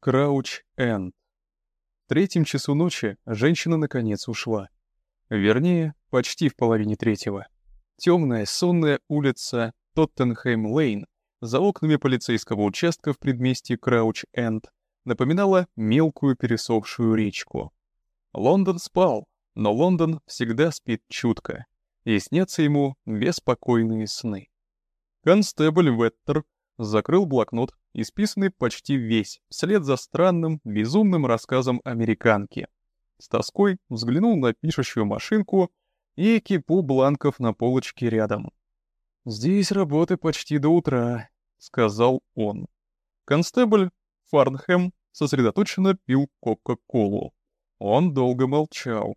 Крауч-Энд. В третьем часу ночи женщина наконец ушла. Вернее, почти в половине третьего. Темная, сонная улица Тоттенхэм-Лейн за окнами полицейского участка в предместье Крауч-Энд напоминала мелкую пересохшую речку. Лондон спал, но Лондон всегда спит чутко, и снятся ему беспокойные сны. Констебль Веттер закрыл блокнот исписанный почти весь, вслед за странным, безумным рассказом американки. С тоской взглянул на пишущую машинку и кипу бланков на полочке рядом. «Здесь работы почти до утра», — сказал он. Констебль Фарнхэм сосредоточенно пил Кока-Колу. Он долго молчал.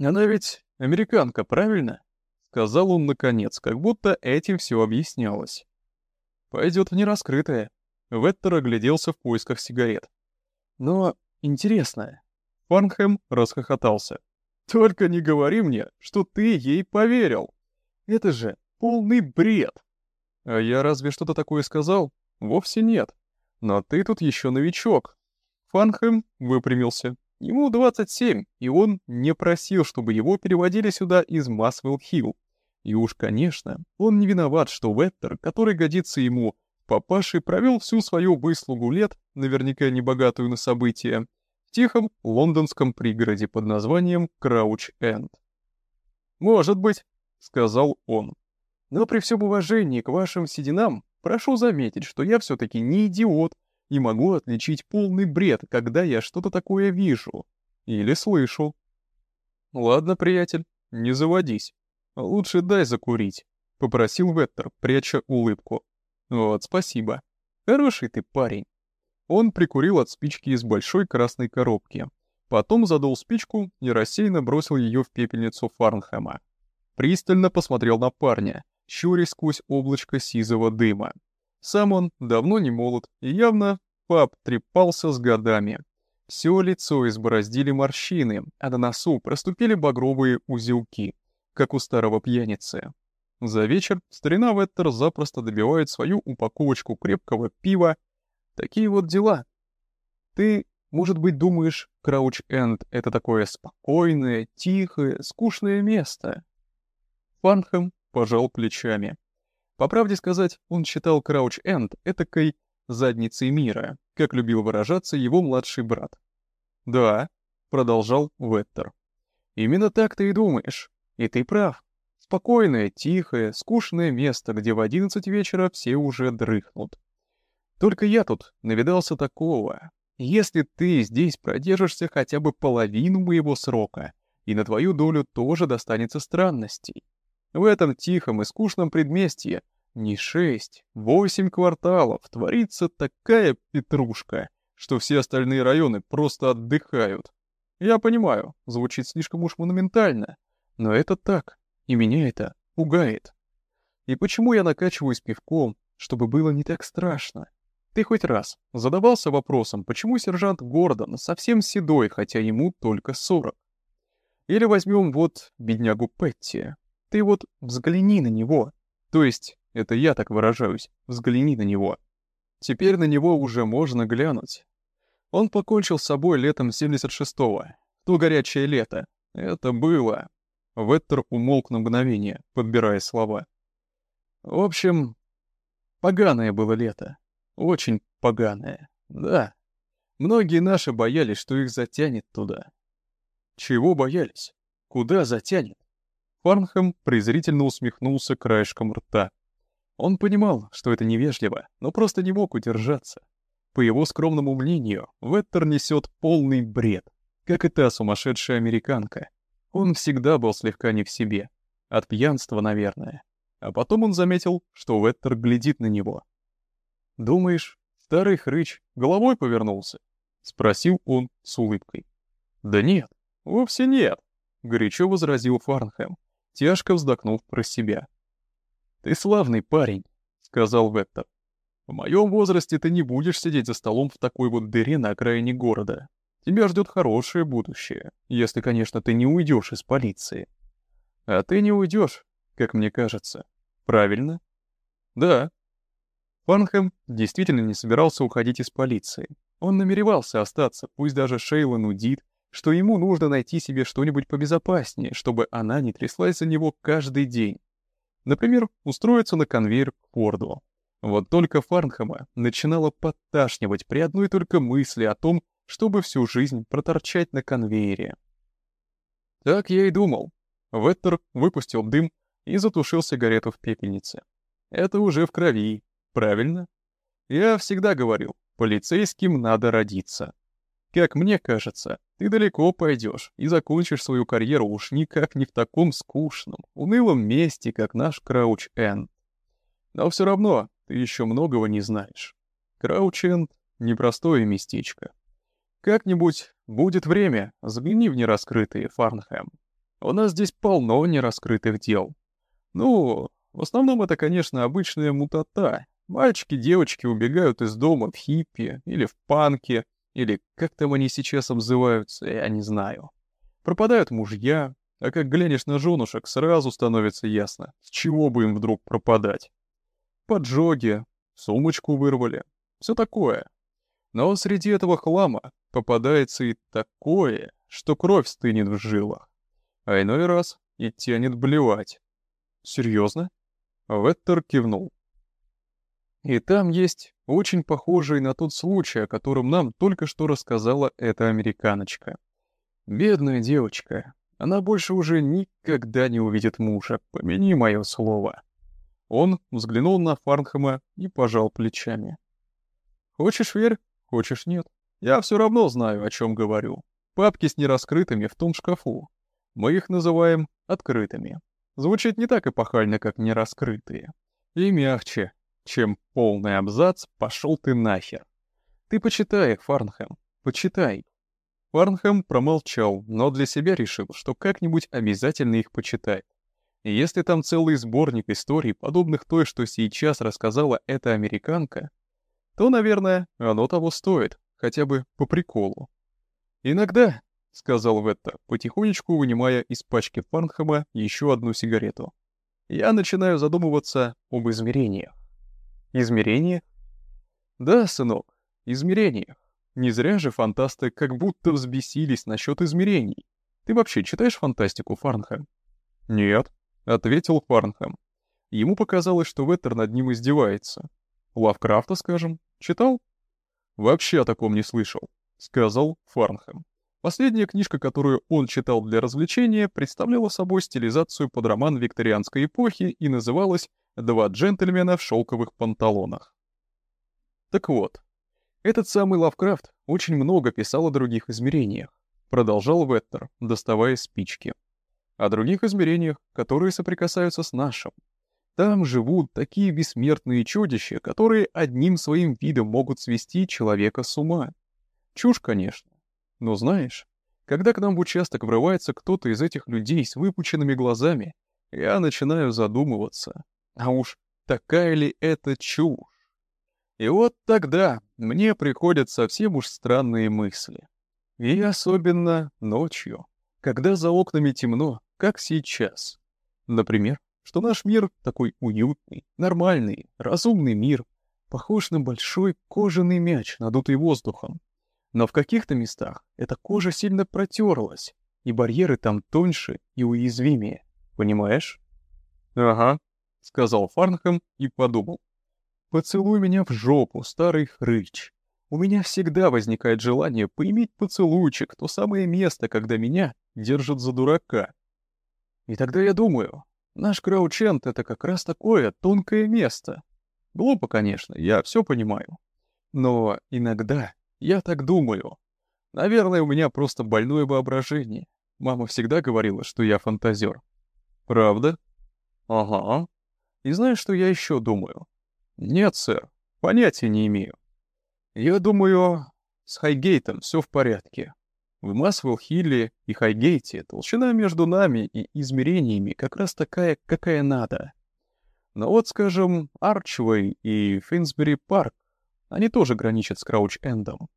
«Она ведь американка, правильно?» — сказал он наконец, как будто этим все объяснялось. Пойдет в нераскрытое. Веттер огляделся в поисках сигарет. Но интересно. Фарнхэм расхохотался. Только не говори мне, что ты ей поверил. Это же полный бред. А я разве что-то такое сказал? Вовсе нет. Но ты тут еще новичок. Фанхэм выпрямился. Ему 27, и он не просил, чтобы его переводили сюда из Масвелл-Хилл. И уж, конечно, он не виноват, что Веттер, который годится ему, папашей провел всю свою выслугу лет, наверняка небогатую на события, в тихом лондонском пригороде под названием Крауч-Энд. «Может быть», — сказал он. «Но при всем уважении к вашим сединам, прошу заметить, что я все-таки не идиот и могу отличить полный бред, когда я что-то такое вижу или слышу». «Ладно, приятель, не заводись. «Лучше дай закурить», — попросил Веттер, пряча улыбку. «Вот, спасибо. Хороший ты парень». Он прикурил от спички из большой красной коробки. Потом задул спичку и рассеянно бросил ее в пепельницу Фарнхэма. Пристально посмотрел на парня, щурясь сквозь облачко сизого дыма. Сам он давно не молод и явно пап трепался с годами. Все лицо избороздили морщины, а на носу проступили багровые узелки — как у старого пьяницы. За вечер старина Веттер запросто добивает свою упаковочку крепкого пива. Такие вот дела. Ты, может быть, думаешь, Крауч-Энд — это такое спокойное, тихое, скучное место? Фанхэм пожал плечами. По правде сказать, он считал Крауч-Энд этакой задницей мира, как любил выражаться его младший брат. «Да», — продолжал Веттер. «Именно так ты и думаешь. И ты прав. Спокойное, тихое, скучное место, где в одиннадцать вечера все уже дрыхнут. Только я тут навидался такого. Если ты здесь продержишься хотя бы половину моего срока, и на твою долю тоже достанется странностей. В этом тихом и скучном предместье не шесть, восемь кварталов творится такая петрушка, что все остальные районы просто отдыхают. Я понимаю, звучит слишком уж монументально, но это так, и меня это пугает. И почему я накачиваюсь пивком, чтобы было не так страшно? Ты хоть раз задавался вопросом, почему сержант Гордон совсем седой, хотя ему только сорок? Или возьмем вот беднягу Петти. Ты вот взгляни на него. То есть, это я так выражаюсь, взгляни на него. Теперь на него уже можно глянуть. Он покончил с собой летом 76-го, то горячее лето. Это было. Веттер умолк на мгновение, подбирая слова. В общем, поганое было лето. Очень поганое, да. Многие наши боялись, что их затянет туда. Чего боялись? Куда затянет? Фарнхэм презрительно усмехнулся краешком рта. Он понимал, что это невежливо, но просто не мог удержаться. По его скромному мнению, Веттер несет полный бред, как и та сумасшедшая американка, он всегда был слегка не в себе. От пьянства, наверное. А потом он заметил, что Веттер глядит на него. «Думаешь, старый хрыч головой повернулся?» — спросил он с улыбкой. «Да нет, вовсе нет», — горячо возразил Фарнхэм, тяжко вздохнув про себя. «Ты славный парень», — сказал Веттер. «В моем возрасте ты не будешь сидеть за столом в такой вот дыре на окраине города. Тебя ждет хорошее будущее, если, конечно, ты не уйдешь из полиции. А ты не уйдешь, как мне кажется. Правильно? Да. Фанхэм действительно не собирался уходить из полиции. Он намеревался остаться, пусть даже Шейла нудит, что ему нужно найти себе что-нибудь побезопаснее, чтобы она не тряслась за него каждый день. Например, устроиться на конвейер к Форду. Вот только Фарнхэма начинало подташнивать при одной только мысли о том, чтобы всю жизнь проторчать на конвейере. Так я и думал. Веттер выпустил дым и затушил сигарету в пепельнице. Это уже в крови, правильно? Я всегда говорил, полицейским надо родиться. Как мне кажется, ты далеко пойдешь и закончишь свою карьеру уж никак не в таком скучном, унылом месте, как наш Крауч-Энд. Но все равно ты еще многого не знаешь. Крауч-Энд — непростое местечко. Как-нибудь будет время, взгляни в нераскрытые, Фарнхэм. У нас здесь полно нераскрытых дел. Ну, в основном это, конечно, обычная мутата. Мальчики, девочки убегают из дома в хиппи или в панке, или как там они сейчас обзываются, я не знаю. Пропадают мужья, а как глянешь на женушек, сразу становится ясно, с чего бы им вдруг пропадать. Поджоги, сумочку вырвали, все такое. Но среди этого хлама попадается и такое, что кровь стынет в жилах. А иной раз и тянет блевать. Серьезно? Веттер кивнул. И там есть очень похожий на тот случай, о котором нам только что рассказала эта американочка. Бедная девочка. Она больше уже никогда не увидит мужа, помяни мое слово. Он взглянул на Фарнхэма и пожал плечами. Хочешь верь, хочешь нет. Я все равно знаю, о чем говорю. Папки с нераскрытыми в том шкафу. Мы их называем открытыми. Звучит не так эпохально, как нераскрытые. И мягче, чем полный абзац «пошел ты нахер». Ты почитай их, Фарнхэм, почитай. Фарнхэм промолчал, но для себя решил, что как-нибудь обязательно их почитает. И если там целый сборник историй, подобных той, что сейчас рассказала эта американка, то, наверное, оно того стоит, хотя бы по приколу. «Иногда», — сказал Ветта, потихонечку вынимая из пачки Фарнхэма еще одну сигарету, «я начинаю задумываться об измерениях». «Измерениях?» «Да, сынок, измерениях. Не зря же фантасты как будто взбесились насчет измерений. Ты вообще читаешь фантастику, Фарнхэм?» «Нет», — ответил Фарнхэм. Ему показалось, что Веттер над ним издевается. «Лавкрафта, скажем, читал?» «Вообще о таком не слышал», — сказал Фарнхэм. Последняя книжка, которую он читал для развлечения, представляла собой стилизацию под роман викторианской эпохи и называлась «Два джентльмена в шелковых панталонах». Так вот, этот самый Лавкрафт очень много писал о других измерениях, продолжал Веттер, доставая спички. О других измерениях, которые соприкасаются с нашим. Там живут такие бессмертные чудища, которые одним своим видом могут свести человека с ума. Чушь, конечно. Но знаешь, когда к нам в участок врывается кто-то из этих людей с выпученными глазами, я начинаю задумываться, а уж такая ли это чушь? И вот тогда мне приходят совсем уж странные мысли. И особенно ночью, когда за окнами темно, как сейчас. Например, что наш мир такой уютный, нормальный, разумный мир, похож на большой кожаный мяч, надутый воздухом. Но в каких-то местах эта кожа сильно протерлась, и барьеры там тоньше и уязвимее. Понимаешь? «Ага», — сказал Фарнхэм и подумал. «Поцелуй меня в жопу, старый хрыч. У меня всегда возникает желание поиметь поцелуйчик, то самое место, когда меня держат за дурака. И тогда я думаю, Наш краучент — это как раз такое тонкое место. Глупо, конечно, я все понимаю. Но иногда я так думаю. Наверное, у меня просто больное воображение. Мама всегда говорила, что я фантазер. Правда? Ага. И знаешь, что я еще думаю? Нет, сэр, понятия не имею. Я думаю, с Хайгейтом все в порядке. В Масвелл-Хилле и Хайгейте толщина между нами и измерениями как раз такая, какая надо. Но вот, скажем, Арчвей и Финсбери-парк, они тоже граничат с Крауч-Эндом.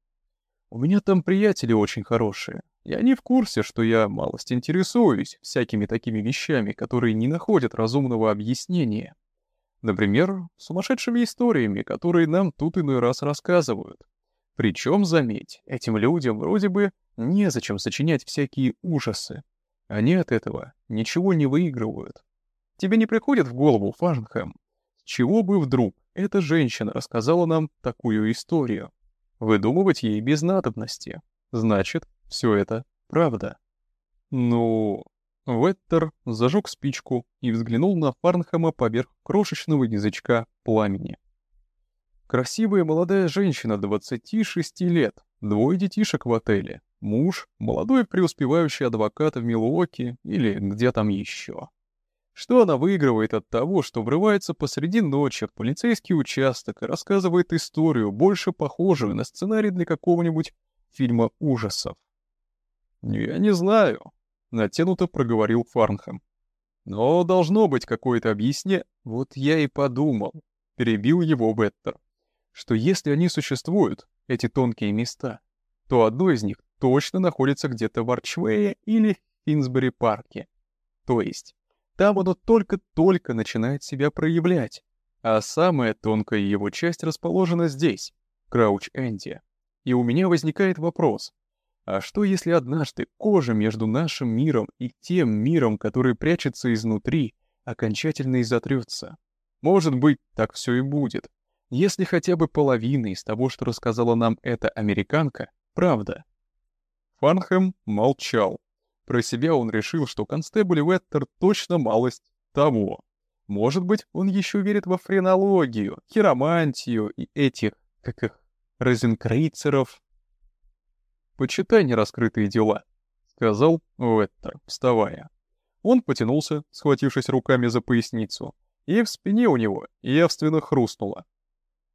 У меня там приятели очень хорошие, и они в курсе, что я малость интересуюсь всякими такими вещами, которые не находят разумного объяснения. Например, сумасшедшими историями, которые нам тут иной раз рассказывают. Причем, заметь, этим людям вроде бы незачем сочинять всякие ужасы. Они от этого ничего не выигрывают. Тебе не приходит в голову, Фарнхэм, с чего бы вдруг эта женщина рассказала нам такую историю? Выдумывать ей без надобности. Значит, все это правда. Ну, Веттер зажег спичку и взглянул на Фарнхэма поверх крошечного язычка пламени. Красивая молодая женщина 26 лет, двое детишек в отеле, муж, молодой преуспевающий адвокат в Милуоке или где там еще. Что она выигрывает от того, что врывается посреди ночи в полицейский участок и рассказывает историю, больше похожую на сценарий для какого-нибудь фильма ужасов? «Я не знаю», — натянуто проговорил Фарнхэм. «Но должно быть какое-то объяснение...» «Вот я и подумал», — перебил его Беттер, «что если они существуют, эти тонкие места, то одно из них точно находится где-то в Арчвее или Финсбери-парке. То есть, там оно только-только начинает себя проявлять, а самая тонкая его часть расположена здесь, Крауч-Энди. И у меня возникает вопрос, а что если однажды кожа между нашим миром и тем миром, который прячется изнутри, окончательно изотрется? Может быть, так все и будет. Если хотя бы половина из того, что рассказала нам эта американка, правда. Фарнхэм молчал. Про себя он решил, что констебль Веттер точно малость того. Может быть, он еще верит во френологию, хиромантию и этих, как их, розенкрейцеров, «Почитай нераскрытые дела», — сказал Уэттер, вставая. Он потянулся, схватившись руками за поясницу, и в спине у него явственно хрустнуло.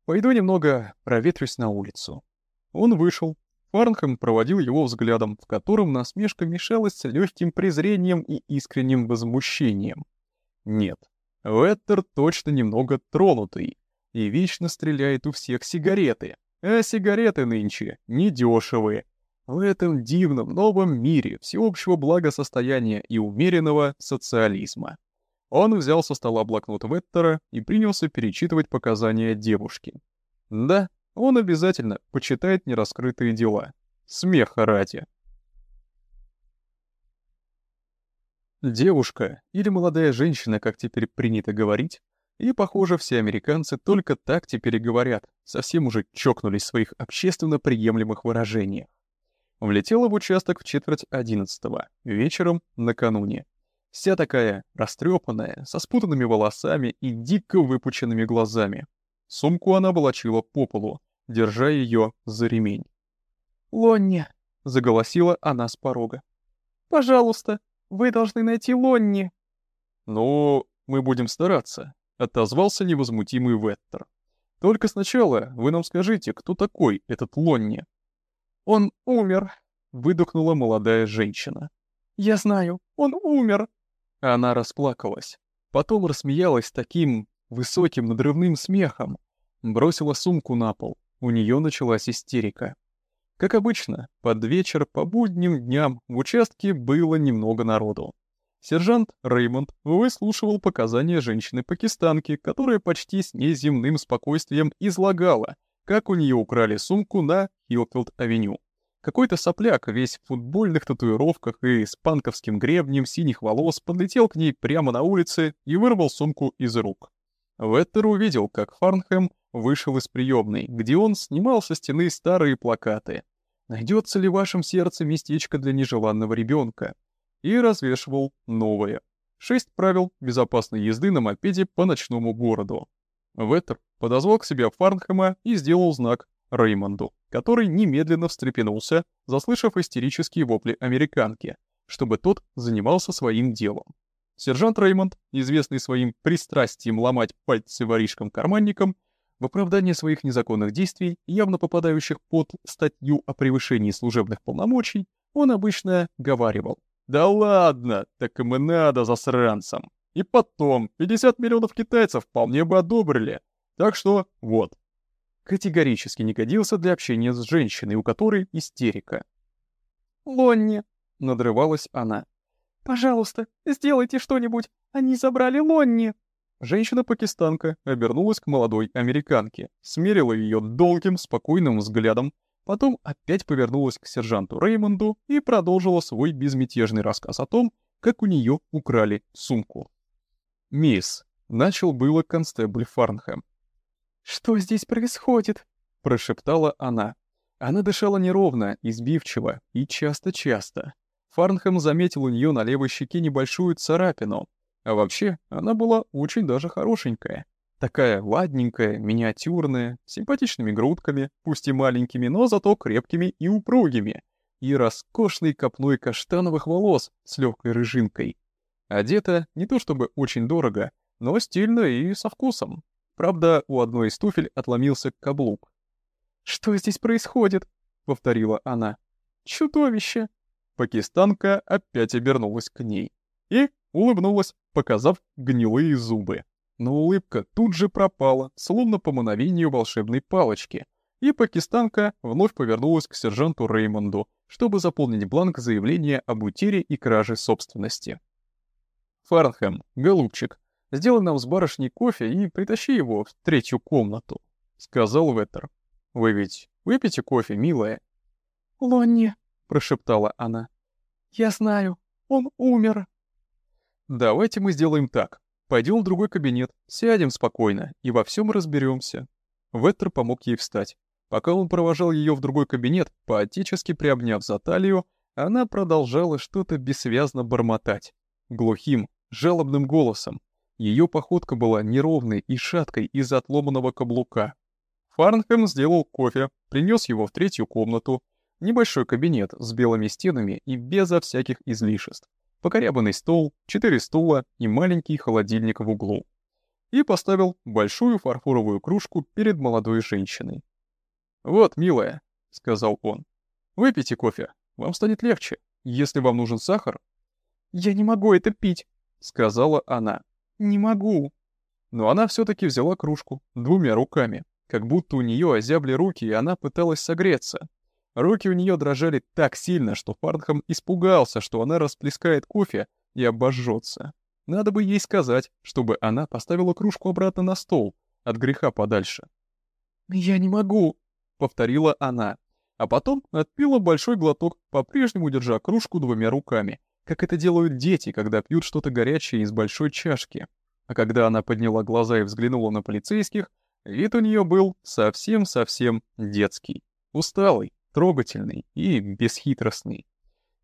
«Пойду немного проветрюсь на улицу». Он вышел. Фарнхэм проводил его взглядом, в котором насмешка мешалась с легким презрением и искренним возмущением. Нет, Уэттер точно немного тронутый и вечно стреляет у всех сигареты, а сигареты нынче недешевые, в этом дивном новом мире всеобщего благосостояния и умеренного социализма. Он взял со стола блокнот Веттера и принялся перечитывать показания девушки. Да, он обязательно почитает нераскрытые дела. Смеха ради. Девушка, или молодая женщина, как теперь принято говорить, и, похоже, все американцы только так теперь и говорят, совсем уже чокнулись в своих общественно приемлемых выражениях влетела в участок в четверть одиннадцатого, вечером накануне. Вся такая растрепанная, со спутанными волосами и дико выпученными глазами. Сумку она волочила по полу, держа ее за ремень. «Лонни!» — заголосила она с порога. «Пожалуйста, вы должны найти Лонни!» «Ну, мы будем стараться», — отозвался невозмутимый Веттер. «Только сначала вы нам скажите, кто такой этот Лонни?» «Он умер», — выдохнула молодая женщина. «Я знаю, он умер». Она расплакалась. Потом рассмеялась таким высоким надрывным смехом. Бросила сумку на пол. У нее началась истерика. Как обычно, под вечер по будним дням в участке было немного народу. Сержант Реймонд выслушивал показания женщины-пакистанки, которая почти с неземным спокойствием излагала, как у нее украли сумку на Хилфилд-авеню. Какой-то сопляк, весь в футбольных татуировках и с панковским гребнем синих волос, подлетел к ней прямо на улице и вырвал сумку из рук. Веттер увидел, как Фарнхэм вышел из приемной, где он снимал со стены старые плакаты. «Найдется ли в вашем сердце местечко для нежеланного ребенка?» и развешивал новое. Шесть правил безопасной езды на мопеде по ночному городу. Веттер подозвал к себе Фарнхэма и сделал знак Реймонду, который немедленно встрепенулся, заслышав истерические вопли американки, чтобы тот занимался своим делом. Сержант Реймонд, известный своим пристрастием ломать пальцы воришкам-карманникам, в оправдание своих незаконных действий, явно попадающих под статью о превышении служебных полномочий, он обычно говаривал «Да ладно, так им и надо засранцам!» И потом, 50 миллионов китайцев вполне бы одобрили. Так что вот. Категорически не годился для общения с женщиной, у которой истерика. «Лонни!» — надрывалась она. «Пожалуйста, сделайте что-нибудь! Они забрали Лонни!» Женщина-пакистанка обернулась к молодой американке, смерила ее долгим, спокойным взглядом, Потом опять повернулась к сержанту Реймонду и продолжила свой безмятежный рассказ о том, как у нее украли сумку. «Мисс», — начал было констебль Фарнхэм. «Что здесь происходит?» — прошептала она. Она дышала неровно, избивчиво и часто-часто. Фарнхэм заметил у нее на левой щеке небольшую царапину. А вообще, она была очень даже хорошенькая. Такая ладненькая, миниатюрная, с симпатичными грудками, пусть и маленькими, но зато крепкими и упругими, и роскошной копной каштановых волос с легкой рыжинкой. Одета не то чтобы очень дорого, но стильно и со вкусом. Правда, у одной из туфель отломился каблук. «Что здесь происходит?» — повторила она. «Чудовище!» Пакистанка опять обернулась к ней и улыбнулась, показав гнилые зубы. Но улыбка тут же пропала, словно по мановению волшебной палочки, и пакистанка вновь повернулась к сержанту Реймонду, чтобы заполнить бланк заявления об утере и краже собственности. «Фарнхэм, голубчик, сделай нам с барышней кофе и притащи его в третью комнату», — сказал Веттер. «Вы ведь выпьете кофе, милая?» «Лонни», — прошептала она. «Я знаю, он умер». «Давайте мы сделаем так. Пойдем в другой кабинет, сядем спокойно и во всем разберемся. Веттер помог ей встать. Пока он провожал ее в другой кабинет, поотечески приобняв за талию, она продолжала что-то бессвязно бормотать. Глухим, жалобным голосом. Ее походка была неровной и шаткой из-за отломанного каблука. Фарнхэм сделал кофе, принес его в третью комнату, небольшой кабинет с белыми стенами и безо всяких излишеств покорябанный стол, четыре стула и маленький холодильник в углу. И поставил большую фарфоровую кружку перед молодой женщиной. «Вот, милая», — сказал он, — «выпейте кофе, вам станет легче. Если вам нужен сахар...» «Я не могу это пить», — сказала она. «Не могу». Но она все таки взяла кружку двумя руками, как будто у нее озябли руки, и она пыталась согреться. Руки у нее дрожали так сильно, что Фарнхам испугался, что она расплескает кофе и обожжется. Надо бы ей сказать, чтобы она поставила кружку обратно на стол, от греха подальше. «Я не могу», — повторила она, а потом отпила большой глоток, по-прежнему держа кружку двумя руками, как это делают дети, когда пьют что-то горячее из большой чашки. А когда она подняла глаза и взглянула на полицейских, вид у нее был совсем-совсем детский, усталый, трогательный и бесхитростный.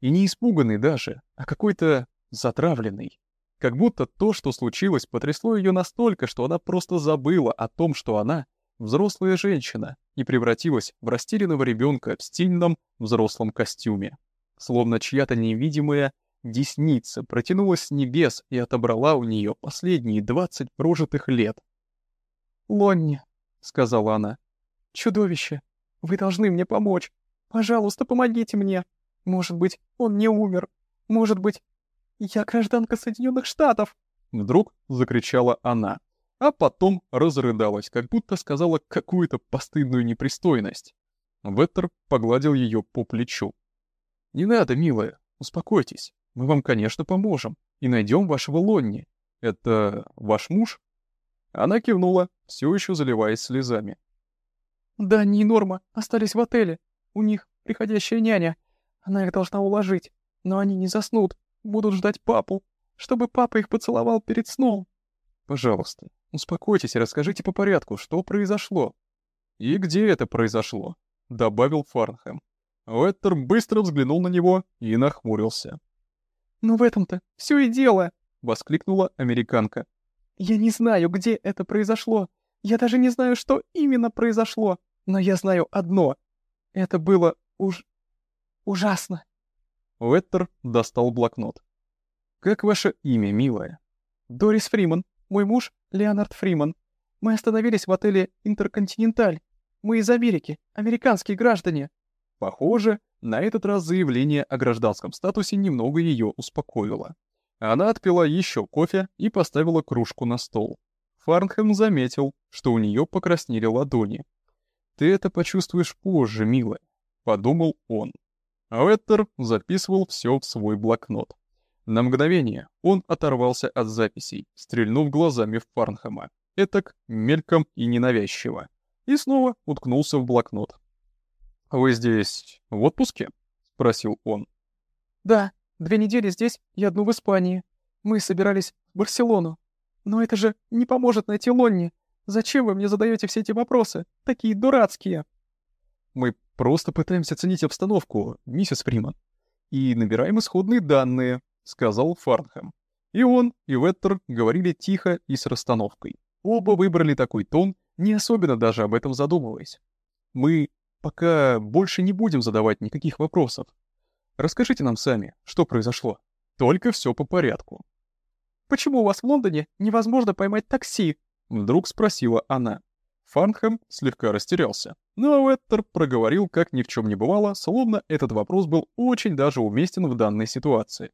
И не испуганный даже, а какой-то затравленный. Как будто то, что случилось, потрясло ее настолько, что она просто забыла о том, что она взрослая женщина и превратилась в растерянного ребенка в стильном взрослом костюме. Словно чья-то невидимая десница протянулась с небес и отобрала у нее последние двадцать прожитых лет. «Лонни», — сказала она, — «чудовище, вы должны мне помочь. Пожалуйста, помогите мне. Может быть, он не умер. Может быть, я гражданка Соединенных Штатов. Вдруг закричала она, а потом разрыдалась, как будто сказала какую-то постыдную непристойность. Веттер погладил ее по плечу. «Не надо, милая, успокойтесь. Мы вам, конечно, поможем и найдем вашего Лонни. Это ваш муж?» Она кивнула, все еще заливаясь слезами. «Да, не Норма остались в отеле. У них приходящая няня. Она их должна уложить. Но они не заснут. Будут ждать папу. Чтобы папа их поцеловал перед сном. Пожалуйста, успокойтесь и расскажите по порядку, что произошло. И где это произошло? Добавил Фарнхэм. Уэттер быстро взглянул на него и нахмурился. «Ну в этом-то все и дело!» — воскликнула американка. «Я не знаю, где это произошло. Я даже не знаю, что именно произошло. Но я знаю одно. Это было уж... ужасно. Уэттер достал блокнот. «Как ваше имя, милая?» «Дорис Фриман. Мой муж — Леонард Фриман. Мы остановились в отеле «Интерконтиненталь». Мы из Америки, американские граждане». Похоже, на этот раз заявление о гражданском статусе немного ее успокоило. Она отпила еще кофе и поставила кружку на стол. Фарнхэм заметил, что у нее покраснели ладони. «Ты это почувствуешь позже, милая», — подумал он. Веттер записывал все в свой блокнот. На мгновение он оторвался от записей, стрельнув глазами в Фарнхэма. Этак мельком и ненавязчиво. И снова уткнулся в блокнот. «Вы здесь в отпуске?» — спросил он. «Да, две недели здесь и одну в Испании. Мы собирались в Барселону. Но это же не поможет найти Лонни. Зачем вы мне задаете все эти вопросы? Такие дурацкие!» «Мы просто пытаемся оценить обстановку, миссис Фриман. И набираем исходные данные», — сказал Фарнхэм. И он, и Веттер говорили тихо и с расстановкой. Оба выбрали такой тон, не особенно даже об этом задумываясь. «Мы пока больше не будем задавать никаких вопросов. Расскажите нам сами, что произошло. Только все по порядку». «Почему у вас в Лондоне невозможно поймать такси?» — вдруг спросила она. Фарнхэм слегка растерялся, но Уэттер проговорил, как ни в чем не бывало, словно этот вопрос был очень даже уместен в данной ситуации.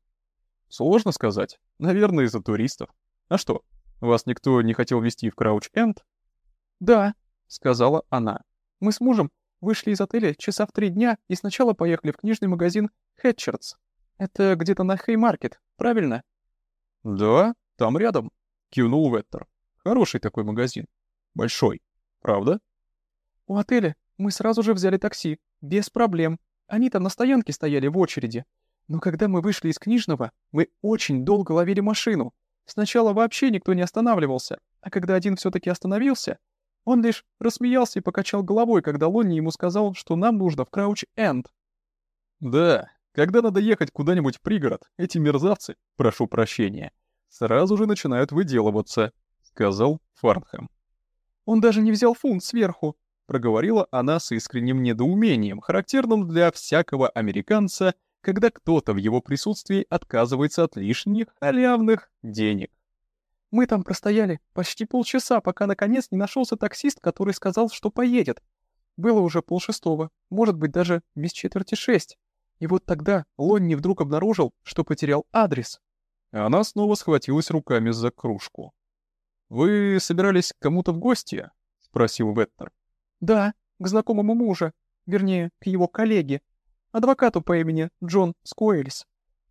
Сложно сказать. Наверное, из-за туристов. А что, вас никто не хотел везти в Крауч-Энд? «Да», — сказала она. «Мы с мужем вышли из отеля часа в три дня и сначала поехали в книжный магазин Хэтчердс. Это где-то на Хеймаркет, правильно?» «Да, там рядом», — кивнул Веттер. «Хороший такой магазин. Большой. Правда?» «У отеля мы сразу же взяли такси, без проблем. Они там на стоянке стояли в очереди. Но когда мы вышли из книжного, мы очень долго ловили машину. Сначала вообще никто не останавливался, а когда один все таки остановился, он лишь рассмеялся и покачал головой, когда Лонни ему сказал, что нам нужно в Крауч-Энд. «Да, когда надо ехать куда-нибудь в пригород, эти мерзавцы, прошу прощения, сразу же начинают выделываться», — сказал Фарнхэм. «Он даже не взял фунт сверху», — проговорила она с искренним недоумением, характерным для всякого американца — когда кто-то в его присутствии отказывается от лишних халявных денег. Мы там простояли почти полчаса, пока наконец не нашелся таксист, который сказал, что поедет. Было уже полшестого, может быть, даже без четверти шесть. И вот тогда Лонни вдруг обнаружил, что потерял адрес. Она снова схватилась руками за кружку. «Вы собирались к кому-то в гости?» — спросил Веттер. «Да, к знакомому мужа, вернее, к его коллеге, адвокату по имени Джон Скуэльс.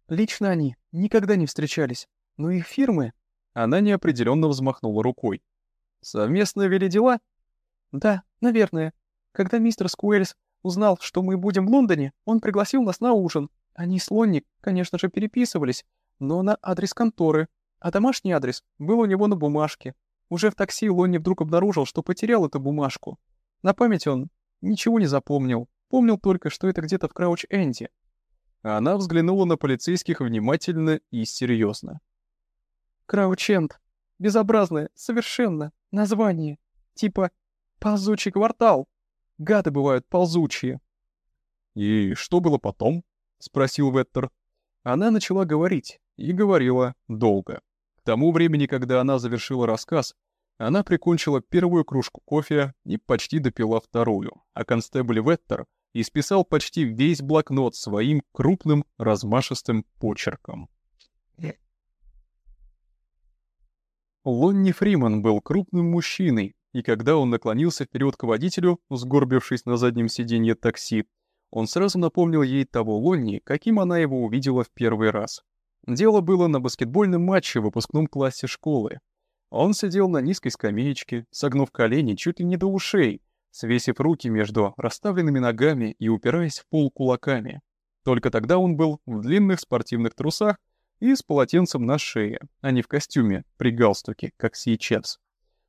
Лично они никогда не встречались, но их фирмы... Она неопределенно взмахнула рукой. Совместно вели дела? Да, наверное. Когда мистер Скуэльс узнал, что мы будем в Лондоне, он пригласил нас на ужин. Они с Лонни, конечно же, переписывались, но на адрес конторы, а домашний адрес был у него на бумажке. Уже в такси Лонни вдруг обнаружил, что потерял эту бумажку. На память он ничего не запомнил. Помнил только, что это где-то в Крауч-Энде. Она взглянула на полицейских внимательно и серьезно. Крауч-Энд. Безобразное, совершенно, название. Типа «ползучий квартал». Гады бывают ползучие. «И что было потом?» — спросил Веттер. Она начала говорить, и говорила долго. К тому времени, когда она завершила рассказ, она прикончила первую кружку кофе и почти допила вторую, а констебль Веттер и списал почти весь блокнот своим крупным размашистым почерком. Лонни Фриман был крупным мужчиной, и когда он наклонился вперед к водителю, сгорбившись на заднем сиденье такси, он сразу напомнил ей того Лонни, каким она его увидела в первый раз. Дело было на баскетбольном матче в выпускном классе школы. Он сидел на низкой скамеечке, согнув колени чуть ли не до ушей, свесив руки между расставленными ногами и упираясь в пол кулаками. Только тогда он был в длинных спортивных трусах и с полотенцем на шее, а не в костюме, при галстуке, как сейчас.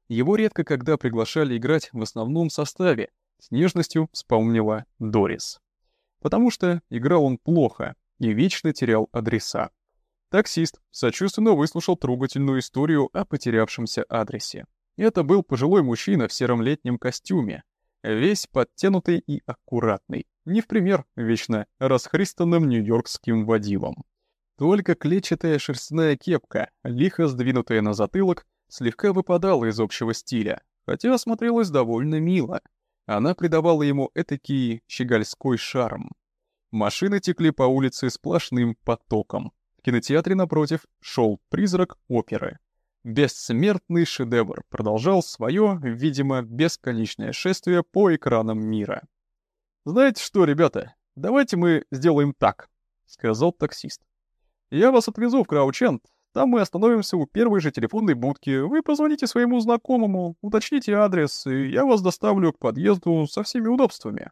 Его редко когда приглашали играть в основном составе, с нежностью вспомнила Дорис. Потому что играл он плохо и вечно терял адреса. Таксист сочувственно выслушал трогательную историю о потерявшемся адресе. Это был пожилой мужчина в сером летнем костюме, весь подтянутый и аккуратный, не в пример вечно расхристанным нью-йоркским водилом. Только клетчатая шерстяная кепка, лихо сдвинутая на затылок, слегка выпадала из общего стиля, хотя смотрелась довольно мило. Она придавала ему этакий щегольской шарм. Машины текли по улице сплошным потоком. В кинотеатре напротив шел призрак оперы. Бессмертный шедевр продолжал свое, видимо, бесконечное шествие по экранам мира. «Знаете что, ребята, давайте мы сделаем так», — сказал таксист. «Я вас отвезу в Краучент, там мы остановимся у первой же телефонной будки. Вы позвоните своему знакомому, уточните адрес, и я вас доставлю к подъезду со всеми удобствами».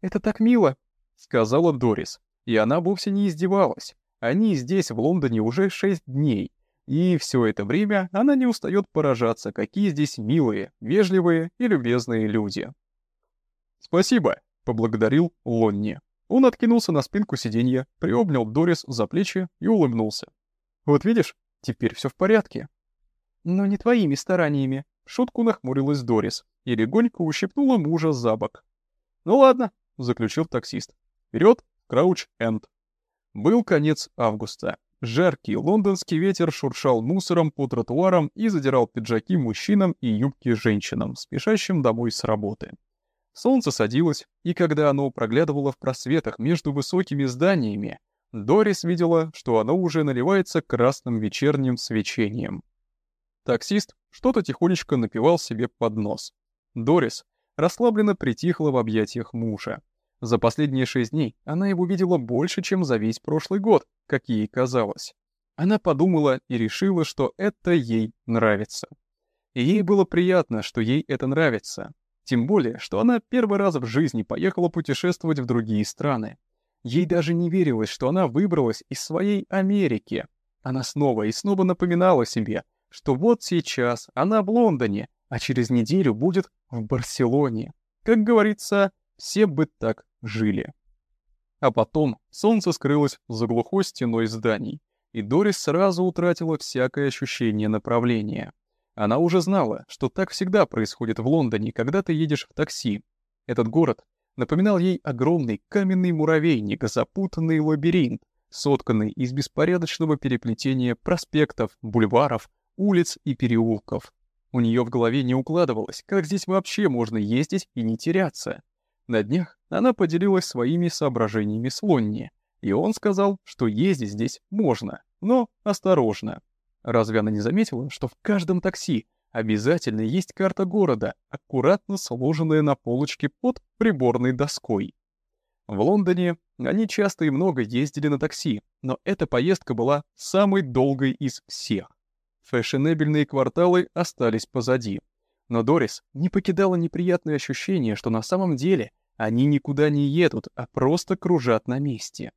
Это так мило», — сказала Дорис. И она вовсе не издевалась. Они здесь, в Лондоне, уже шесть дней. И все это время она не устает поражаться, какие здесь милые, вежливые и любезные люди. «Спасибо», — поблагодарил Лонни. Он откинулся на спинку сиденья, приобнял Дорис за плечи и улыбнулся. «Вот видишь, теперь все в порядке». «Но не твоими стараниями», — шутку нахмурилась Дорис и легонько ущипнула мужа за бок. «Ну ладно», — заключил таксист. «Вперед, Крауч-Энд». Был конец августа. Жаркий лондонский ветер шуршал мусором по тротуарам и задирал пиджаки мужчинам и юбки женщинам, спешащим домой с работы. Солнце садилось, и когда оно проглядывало в просветах между высокими зданиями, Дорис видела, что оно уже наливается красным вечерним свечением. Таксист что-то тихонечко напевал себе под нос. Дорис расслабленно притихла в объятиях мужа. За последние шесть дней она его видела больше, чем за весь прошлый год, как ей казалось. Она подумала и решила, что это ей нравится. И ей было приятно, что ей это нравится. Тем более, что она первый раз в жизни поехала путешествовать в другие страны. Ей даже не верилось, что она выбралась из своей Америки. Она снова и снова напоминала себе, что вот сейчас она в Лондоне, а через неделю будет в Барселоне. Как говорится, все бы так жили. А потом солнце скрылось за глухой стеной зданий, и Дорис сразу утратила всякое ощущение направления. Она уже знала, что так всегда происходит в Лондоне, когда ты едешь в такси. Этот город напоминал ей огромный каменный муравейник, запутанный лабиринт, сотканный из беспорядочного переплетения проспектов, бульваров, улиц и переулков. У нее в голове не укладывалось, как здесь вообще можно ездить и не теряться. На днях она поделилась своими соображениями с Лонни, и он сказал, что ездить здесь можно, но осторожно. Разве она не заметила, что в каждом такси обязательно есть карта города, аккуратно сложенная на полочке под приборной доской? В Лондоне они часто и много ездили на такси, но эта поездка была самой долгой из всех. Фэшенебельные кварталы остались позади. Но Дорис не покидала неприятное ощущение, что на самом деле они никуда не едут, а просто кружат на месте.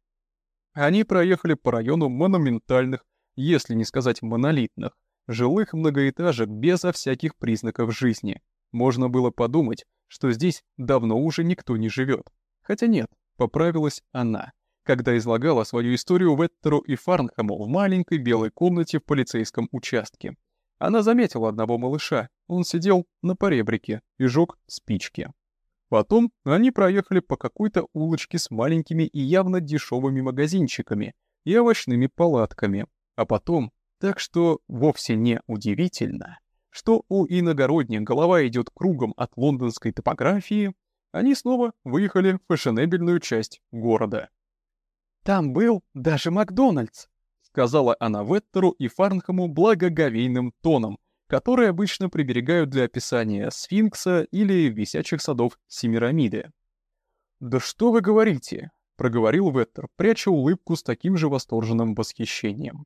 Они проехали по району монументальных, если не сказать монолитных, жилых многоэтажек безо всяких признаков жизни. Можно было подумать, что здесь давно уже никто не живет. Хотя нет, поправилась она, когда излагала свою историю Веттеру и Фарнхаму в маленькой белой комнате в полицейском участке. Она заметила одного малыша, он сидел на поребрике и жёг спички. Потом они проехали по какой-то улочке с маленькими и явно дешевыми магазинчиками и овощными палатками. А потом, так что вовсе не удивительно, что у иногородних голова идет кругом от лондонской топографии, они снова выехали в фешенебельную часть города. «Там был даже Макдональдс», — сказала она Веттеру и Фарнхаму благоговейным тоном, которые обычно приберегают для описания сфинкса или висячих садов Семирамиды. «Да что вы говорите?» — проговорил Веттер, пряча улыбку с таким же восторженным восхищением.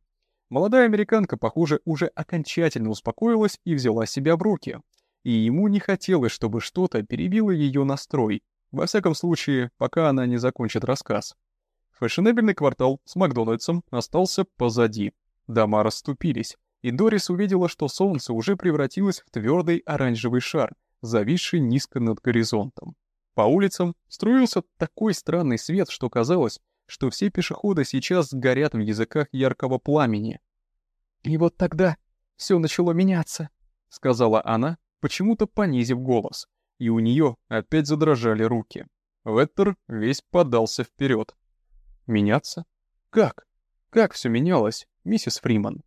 Молодая американка, похоже, уже окончательно успокоилась и взяла себя в руки. И ему не хотелось, чтобы что-то перебило ее настрой, во всяком случае, пока она не закончит рассказ. Фэшенебельный квартал с Макдональдсом остался позади. Дома расступились и Дорис увидела, что солнце уже превратилось в твердый оранжевый шар, зависший низко над горизонтом. По улицам струился такой странный свет, что казалось, что все пешеходы сейчас сгорят в языках яркого пламени. «И вот тогда все начало меняться», — сказала она, почему-то понизив голос, и у нее опять задрожали руки. Веттер весь подался вперед. «Меняться? Как? Как все менялось, миссис Фриман?»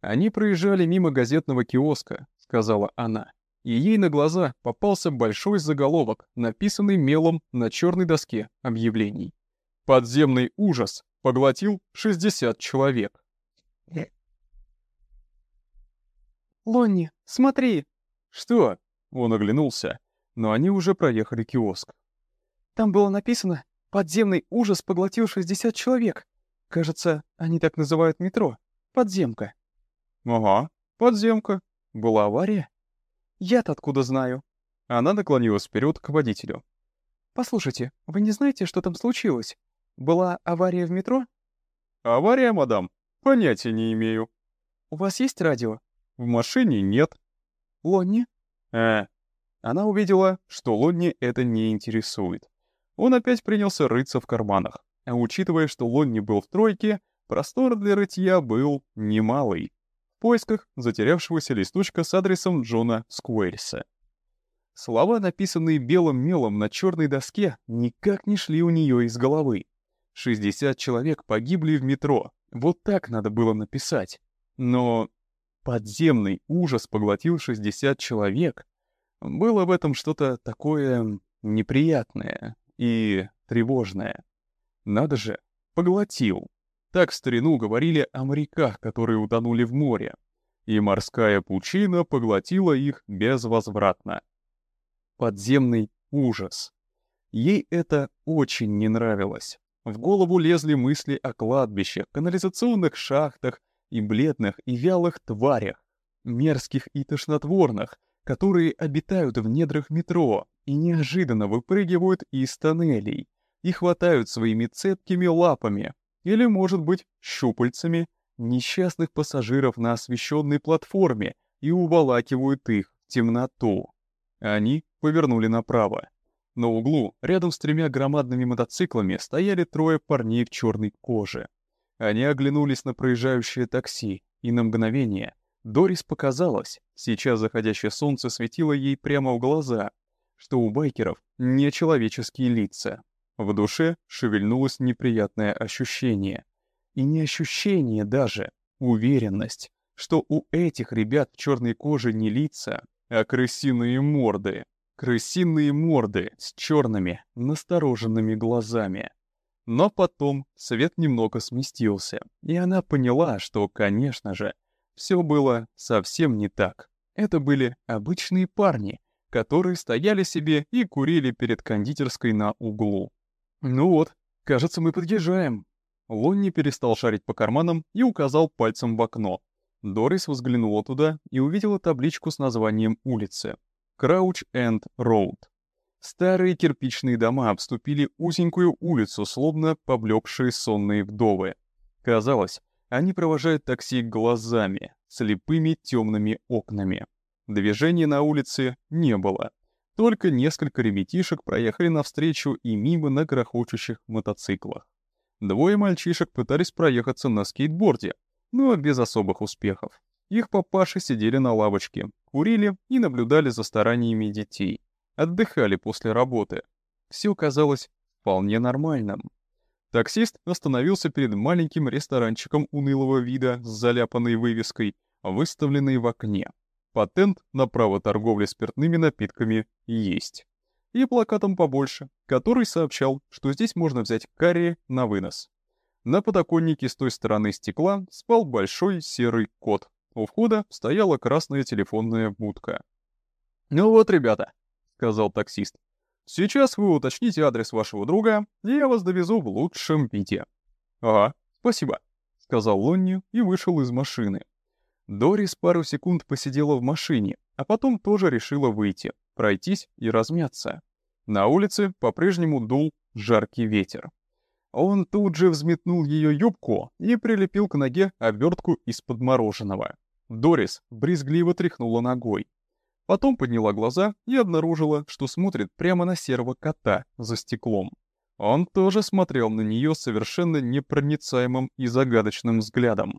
Они проезжали мимо газетного киоска, сказала она, и ей на глаза попался большой заголовок, написанный мелом на черной доске объявлений. Подземный ужас поглотил 60 человек. «Лонни, смотри!» «Что?» — он оглянулся, но они уже проехали киоск. «Там было написано «Подземный ужас поглотил 60 человек». Кажется, они так называют метро. Подземка». «Ага, подземка. Была авария?» «Я-то откуда знаю?» Она наклонилась вперед к водителю. Послушайте, вы не знаете, что там случилось? Была авария в метро? Авария, мадам? Понятия не имею. У вас есть радио? В машине нет. Лонни? Э. Она увидела, что Лонни это не интересует. Он опять принялся рыться в карманах. А учитывая, что Лонни был в тройке, простор для рытья был немалый. В поисках затерявшегося листочка с адресом Джона Скуэрса. Слова, написанные белым мелом на черной доске, никак не шли у нее из головы. 60 человек погибли в метро. Вот так надо было написать. Но подземный ужас поглотил 60 человек. Было в этом что-то такое неприятное и тревожное. Надо же, поглотил. Так в старину говорили о моряках, которые утонули в море. И морская пучина поглотила их безвозвратно подземный ужас. Ей это очень не нравилось. В голову лезли мысли о кладбищах, канализационных шахтах и бледных и вялых тварях, мерзких и тошнотворных, которые обитают в недрах метро и неожиданно выпрыгивают из тоннелей и хватают своими цепкими лапами или, может быть, щупальцами несчастных пассажиров на освещенной платформе и уволакивают их в темноту. Они повернули направо. На углу, рядом с тремя громадными мотоциклами, стояли трое парней в черной коже. Они оглянулись на проезжающее такси, и на мгновение Дорис показалось, сейчас заходящее солнце светило ей прямо в глаза, что у байкеров нечеловеческие лица. В душе шевельнулось неприятное ощущение. И не ощущение даже, уверенность, что у этих ребят в черной коже не лица, а крысиные морды. Крысиные морды с черными, настороженными глазами. Но потом свет немного сместился, и она поняла, что, конечно же, все было совсем не так. Это были обычные парни, которые стояли себе и курили перед кондитерской на углу. «Ну вот, кажется, мы подъезжаем». Лонни перестал шарить по карманам и указал пальцем в окно. Дорис взглянула туда и увидела табличку с названием улицы. Крауч-Энд Роуд. Старые кирпичные дома обступили узенькую улицу, словно поблекшие сонные вдовы. Казалось, они провожают такси глазами, слепыми темными окнами. Движения на улице не было. Только несколько ребятишек проехали навстречу и мимо на грохочущих мотоциклах. Двое мальчишек пытались проехаться на скейтборде, но без особых успехов. Их папаши сидели на лавочке, курили и наблюдали за стараниями детей. Отдыхали после работы. Все казалось вполне нормальным. Таксист остановился перед маленьким ресторанчиком унылого вида с заляпанной вывеской, выставленной в окне. Патент на право торговли спиртными напитками есть. И плакатом побольше, который сообщал, что здесь можно взять карри на вынос. На подоконнике с той стороны стекла спал большой серый кот. У входа стояла красная телефонная будка. «Ну вот, ребята», — сказал таксист, — «сейчас вы уточните адрес вашего друга, и я вас довезу в лучшем виде». «Ага, спасибо», — сказал Лонни и вышел из машины. Дорис пару секунд посидела в машине, а потом тоже решила выйти, пройтись и размяться. На улице по-прежнему дул жаркий ветер. Он тут же взметнул ее юбку и прилепил к ноге обертку из-под мороженого. Дорис брезгливо тряхнула ногой. Потом подняла глаза и обнаружила, что смотрит прямо на серого кота за стеклом. Он тоже смотрел на нее совершенно непроницаемым и загадочным взглядом.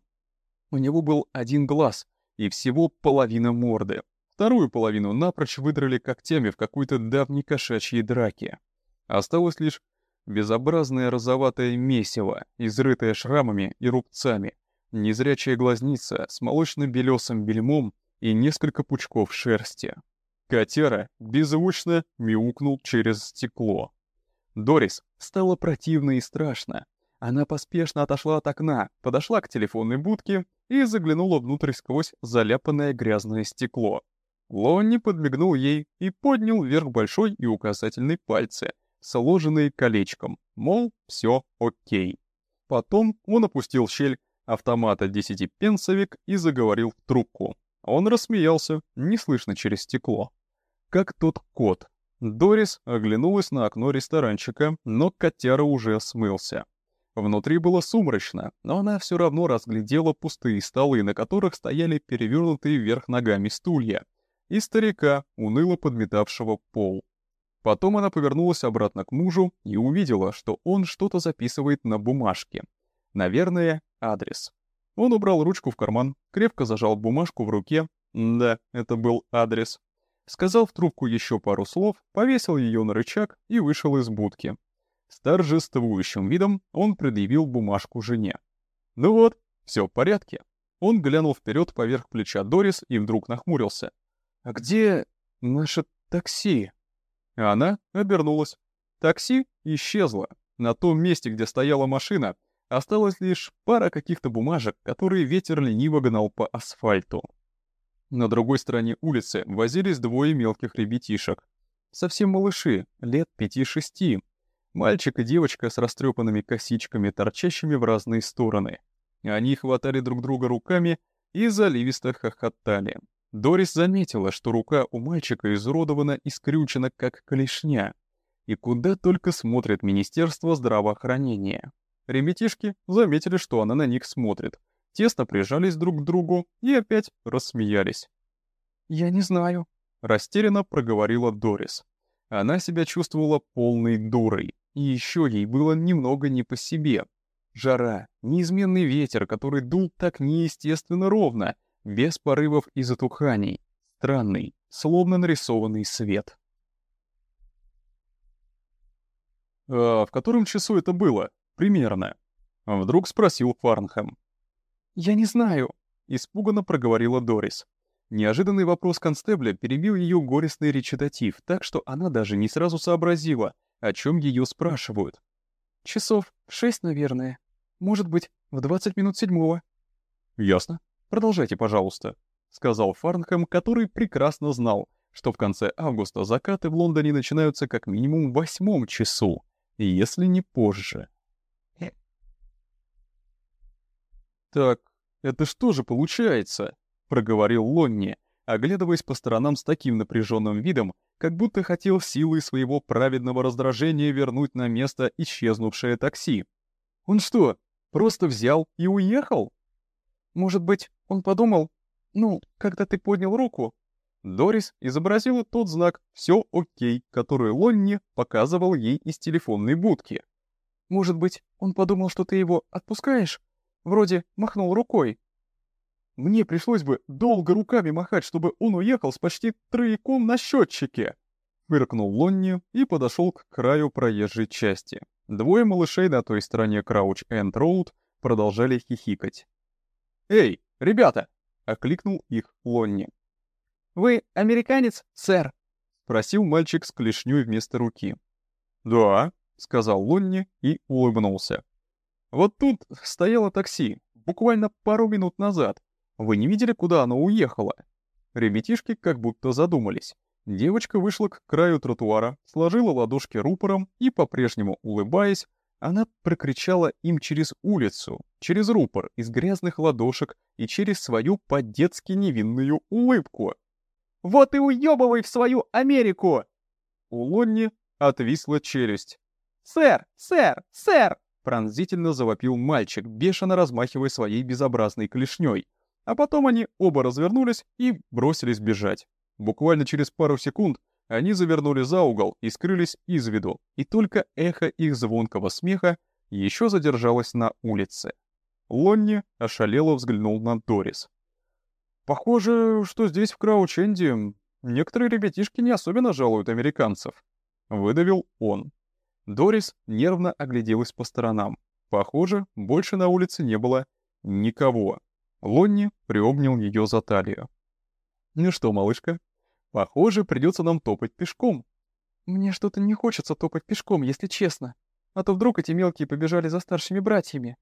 У него был один глаз и всего половина морды. Вторую половину напрочь выдрали когтями в какой-то давней кошачьей драке. Осталось лишь Безобразное розоватое месиво, изрытое шрамами и рубцами, незрячая глазница с молочно-белесым бельмом и несколько пучков шерсти. Котяра беззвучно мяукнул через стекло. Дорис стало противно и страшно. Она поспешно отошла от окна, подошла к телефонной будке и заглянула внутрь сквозь заляпанное грязное стекло. Лонни подмигнул ей и поднял вверх большой и указательный пальцы, сложенные колечком, мол, все окей. Потом он опустил щель автомата десятипенсовик и заговорил в трубку. Он рассмеялся, неслышно через стекло. Как тот кот. Дорис оглянулась на окно ресторанчика, но котяра уже смылся. Внутри было сумрачно, но она все равно разглядела пустые столы, на которых стояли перевернутые вверх ногами стулья, и старика, уныло подметавшего пол. Потом она повернулась обратно к мужу и увидела, что он что-то записывает на бумажке. Наверное, адрес. Он убрал ручку в карман, крепко зажал бумажку в руке. Да, это был адрес. Сказал в трубку еще пару слов, повесил ее на рычаг и вышел из будки. С торжествующим видом он предъявил бумажку жене. «Ну вот, все в порядке». Он глянул вперед поверх плеча Дорис и вдруг нахмурился. «А где наше такси?» Она обернулась. Такси исчезло. На том месте, где стояла машина, осталась лишь пара каких-то бумажек, которые ветер лениво гнал по асфальту. На другой стороне улицы возились двое мелких ребятишек. Совсем малыши, лет пяти-шести. Мальчик и девочка с растрепанными косичками, торчащими в разные стороны. Они хватали друг друга руками и заливисто хохотали. Дорис заметила, что рука у мальчика изуродована и скрючена, как клешня. И куда только смотрит Министерство здравоохранения. Ребятишки заметили, что она на них смотрит, тесно прижались друг к другу и опять рассмеялись. «Я не знаю», — растерянно проговорила Дорис. Она себя чувствовала полной дурой, и еще ей было немного не по себе. Жара, неизменный ветер, который дул так неестественно ровно — без порывов и затуханий, странный, словно нарисованный свет. «А в котором часу это было? Примерно?» — вдруг спросил Фарнхэм. «Я не знаю», — испуганно проговорила Дорис. Неожиданный вопрос констебля перебил ее горестный речитатив, так что она даже не сразу сообразила, о чем ее спрашивают. «Часов шесть, наверное. Может быть, в двадцать минут седьмого». «Ясно. «Продолжайте, пожалуйста», — сказал Фарнхэм, который прекрасно знал, что в конце августа закаты в Лондоне начинаются как минимум в восьмом часу, если не позже. «Так, это что же получается?» — проговорил Лонни, оглядываясь по сторонам с таким напряженным видом, как будто хотел силой своего праведного раздражения вернуть на место исчезнувшее такси. «Он что, просто взял и уехал?» Может быть, он подумал, ну, когда ты поднял руку... Дорис изобразила тот знак «Все окей», который Лонни показывал ей из телефонной будки. Может быть, он подумал, что ты его отпускаешь? Вроде махнул рукой. Мне пришлось бы долго руками махать, чтобы он уехал с почти трояком на счетчике. Фыркнул Лонни и подошел к краю проезжей части. Двое малышей на той стороне Крауч-Энд-Роуд продолжали хихикать. «Эй, ребята!» — окликнул их Лонни. «Вы американец, сэр?» — спросил мальчик с клешнёй вместо руки. «Да», — сказал Лонни и улыбнулся. «Вот тут стояло такси, буквально пару минут назад. Вы не видели, куда оно уехало?» Ребятишки как будто задумались. Девочка вышла к краю тротуара, сложила ладошки рупором и, по-прежнему улыбаясь, она прокричала им через улицу, через рупор из грязных ладошек и через свою по-детски невинную улыбку. «Вот и уёбывай в свою Америку!» У Лонни отвисла челюсть. «Сэр! Сэр! Сэр!» Пронзительно завопил мальчик, бешено размахивая своей безобразной клешней. А потом они оба развернулись и бросились бежать. Буквально через пару секунд они завернули за угол и скрылись из виду, и только эхо их звонкого смеха еще задержалось на улице. Лонни ошалело взглянул на Дорис. «Похоже, что здесь, в Краученде, некоторые ребятишки не особенно жалуют американцев», — выдавил он. Дорис нервно огляделась по сторонам. Похоже, больше на улице не было никого. Лонни приобнял ее за талию. «Ну что, малышка, Похоже, придется нам топать пешком. Мне что-то не хочется топать пешком, если честно. А то вдруг эти мелкие побежали за старшими братьями.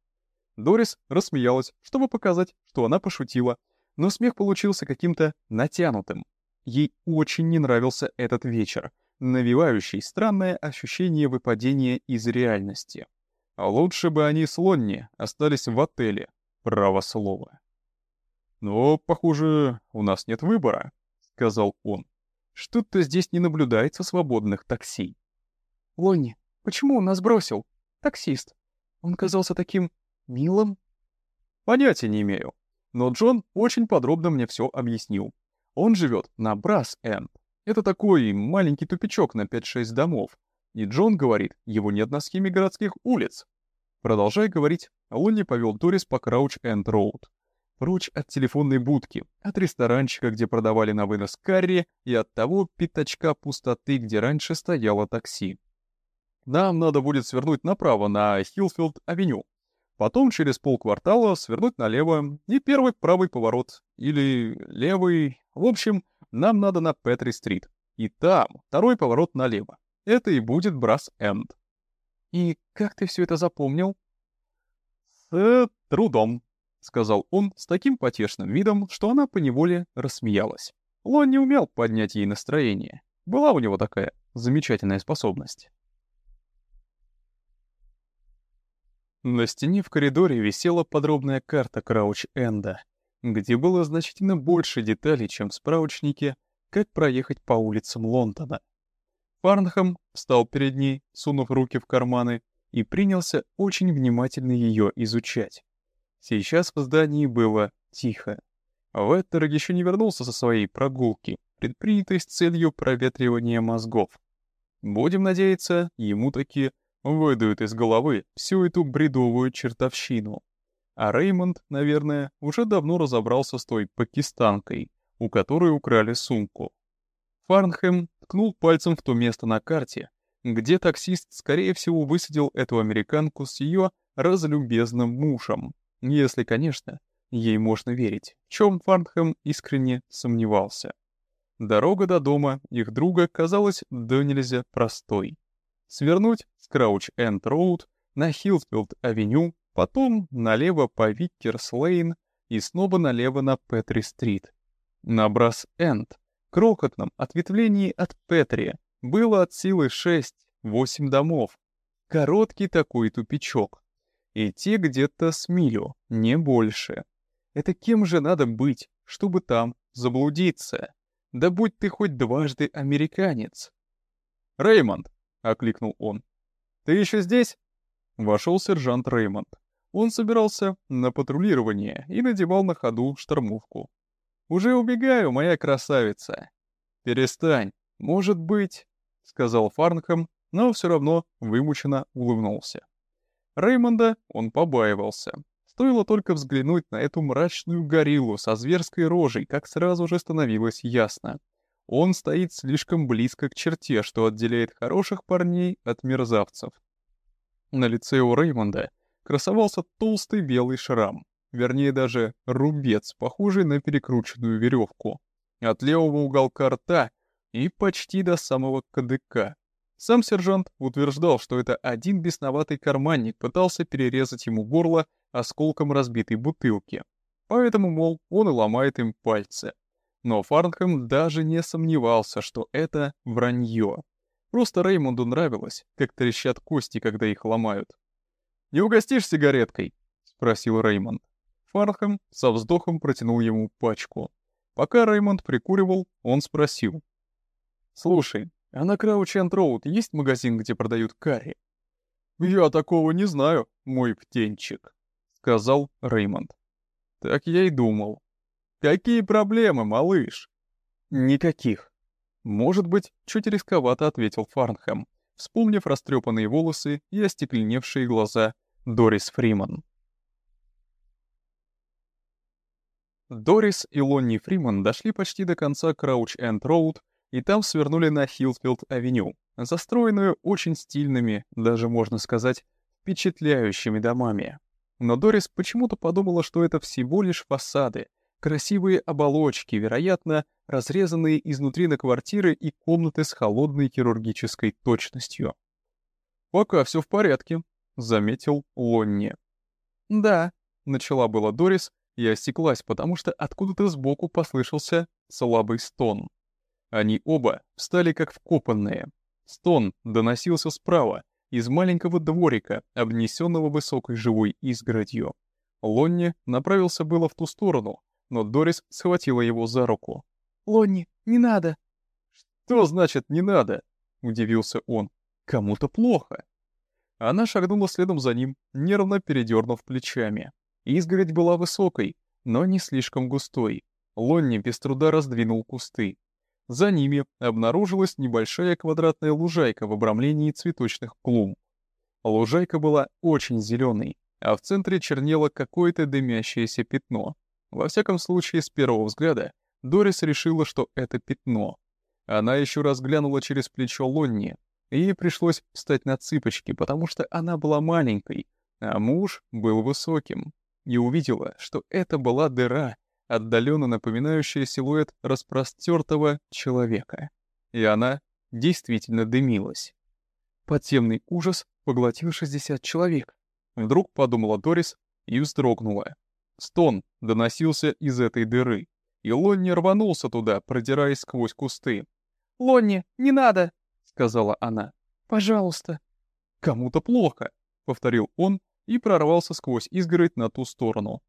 Дорис рассмеялась, чтобы показать, что она пошутила, но смех получился каким-то натянутым. Ей очень не нравился этот вечер, навевающий странное ощущение выпадения из реальности. А лучше бы они с Лонни остались в отеле, право слово. Но, похоже, у нас нет выбора сказал он. Что-то здесь не наблюдается свободных такси. Лонни, почему он нас бросил? Таксист. Он казался таким милым. Понятия не имею. Но Джон очень подробно мне все объяснил. Он живет на Брас-Энд. Это такой маленький тупичок на 5-6 домов. И Джон говорит, его нет на схеме городских улиц. Продолжая говорить, Лонни повел Дорис по Крауч-Энд-Роуд. Прочь от телефонной будки, от ресторанчика, где продавали на вынос карри, и от того пятачка пустоты, где раньше стояло такси. Нам надо будет свернуть направо на Хилфилд-авеню. Потом через полквартала свернуть налево и первый правый поворот. Или левый. В общем, нам надо на Петри-стрит. И там второй поворот налево. Это и будет Брас-Энд. «И как ты все это запомнил?» «С трудом», — сказал он с таким потешным видом, что она поневоле рассмеялась. Лон не умел поднять ей настроение. Была у него такая замечательная способность. На стене в коридоре висела подробная карта Крауч-Энда, где было значительно больше деталей, чем в справочнике, как проехать по улицам Лондона. Фарнхам встал перед ней, сунув руки в карманы, и принялся очень внимательно ее изучать. Сейчас в здании было тихо. Веттер еще не вернулся со своей прогулки, предпринятой с целью проветривания мозгов. Будем надеяться, ему таки выдают из головы всю эту бредовую чертовщину. А Реймонд, наверное, уже давно разобрался с той пакистанкой, у которой украли сумку. Фарнхэм ткнул пальцем в то место на карте, где таксист, скорее всего, высадил эту американку с ее разлюбезным мужем. Если, конечно, ей можно верить, в чем Фарнхэм искренне сомневался. Дорога до дома их друга казалась донельзя простой. Свернуть с Крауч-Энд-Роуд на Хилфилд-авеню, потом налево по Виккерс-Лейн и снова налево на Петри-стрит. На Брас-Энд, крохотном ответвлении от Петри, было от силы 6-8 домов. Короткий такой тупичок. Идти где-то с милю, не больше. Это кем же надо быть, чтобы там заблудиться? Да будь ты хоть дважды американец. Реймонд, — окликнул он. «Ты еще здесь?» Вошел сержант Реймонд. Он собирался на патрулирование и надевал на ходу штормовку. «Уже убегаю, моя красавица!» «Перестань, может быть...» — сказал Фарнхэм, но все равно вымученно улыбнулся. Реймонда он побаивался. Стоило только взглянуть на эту мрачную гориллу со зверской рожей, как сразу же становилось ясно. Он стоит слишком близко к черте, что отделяет хороших парней от мерзавцев. На лице у Реймонда красовался толстый белый шрам, вернее даже рубец, похожий на перекрученную веревку, от левого уголка рта и почти до самого кадыка. Сам сержант утверждал, что это один бесноватый карманник пытался перерезать ему горло осколком разбитой бутылки. Поэтому, мол, он и ломает им пальцы. Но Фарнхэм даже не сомневался, что это вранье. Просто Реймонду нравилось, как трещат кости, когда их ломают. «Не угостишь сигареткой?» — спросил Реймонд. Фарнхэм со вздохом протянул ему пачку. Пока Реймонд прикуривал, он спросил. «Слушай, а на Краученд-Роуд есть магазин, где продают карри?» «Я такого не знаю, мой птенчик», — сказал Реймонд. «Так я и думал. Какие проблемы, малыш? Никаких. Может быть, чуть рисковато ответил Фарнхэм, вспомнив растрепанные волосы и остекленевшие глаза Дорис Фриман. Дорис и Лонни Фриман дошли почти до конца Крауч-Энд-Роуд и там свернули на Хилфилд-авеню, застроенную очень стильными, даже можно сказать, впечатляющими домами. Но Дорис почему-то подумала, что это всего лишь фасады, Красивые оболочки, вероятно, разрезанные изнутри на квартиры и комнаты с холодной хирургической точностью. «Пока все в порядке», — заметил Лонни. «Да», — начала была Дорис, и осеклась, потому что откуда-то сбоку послышался слабый стон. Они оба встали как вкопанные. Стон доносился справа, из маленького дворика, обнесенного высокой живой изгородью. Лонни направился было в ту сторону, но Дорис схватила его за руку. «Лонни, не надо!» «Что значит не надо?» — удивился он. «Кому-то плохо». Она шагнула следом за ним, нервно передернув плечами. Изгородь была высокой, но не слишком густой. Лонни без труда раздвинул кусты. За ними обнаружилась небольшая квадратная лужайка в обрамлении цветочных клумб. Лужайка была очень зеленой, а в центре чернело какое-то дымящееся пятно. Во всяком случае, с первого взгляда, Дорис решила, что это пятно. Она еще раз глянула через плечо Лонни, ей пришлось встать на цыпочки, потому что она была маленькой, а муж был высоким, и увидела, что это была дыра, отдаленно напоминающая силуэт распростертого человека. И она действительно дымилась. Подземный ужас поглотил 60 человек. Вдруг подумала Дорис и вздрогнула. Стон доносился из этой дыры, и Лонни рванулся туда, продираясь сквозь кусты. «Лонни, не надо!» — сказала она. «Пожалуйста». «Кому-то плохо», — повторил он и прорвался сквозь изгородь на ту сторону.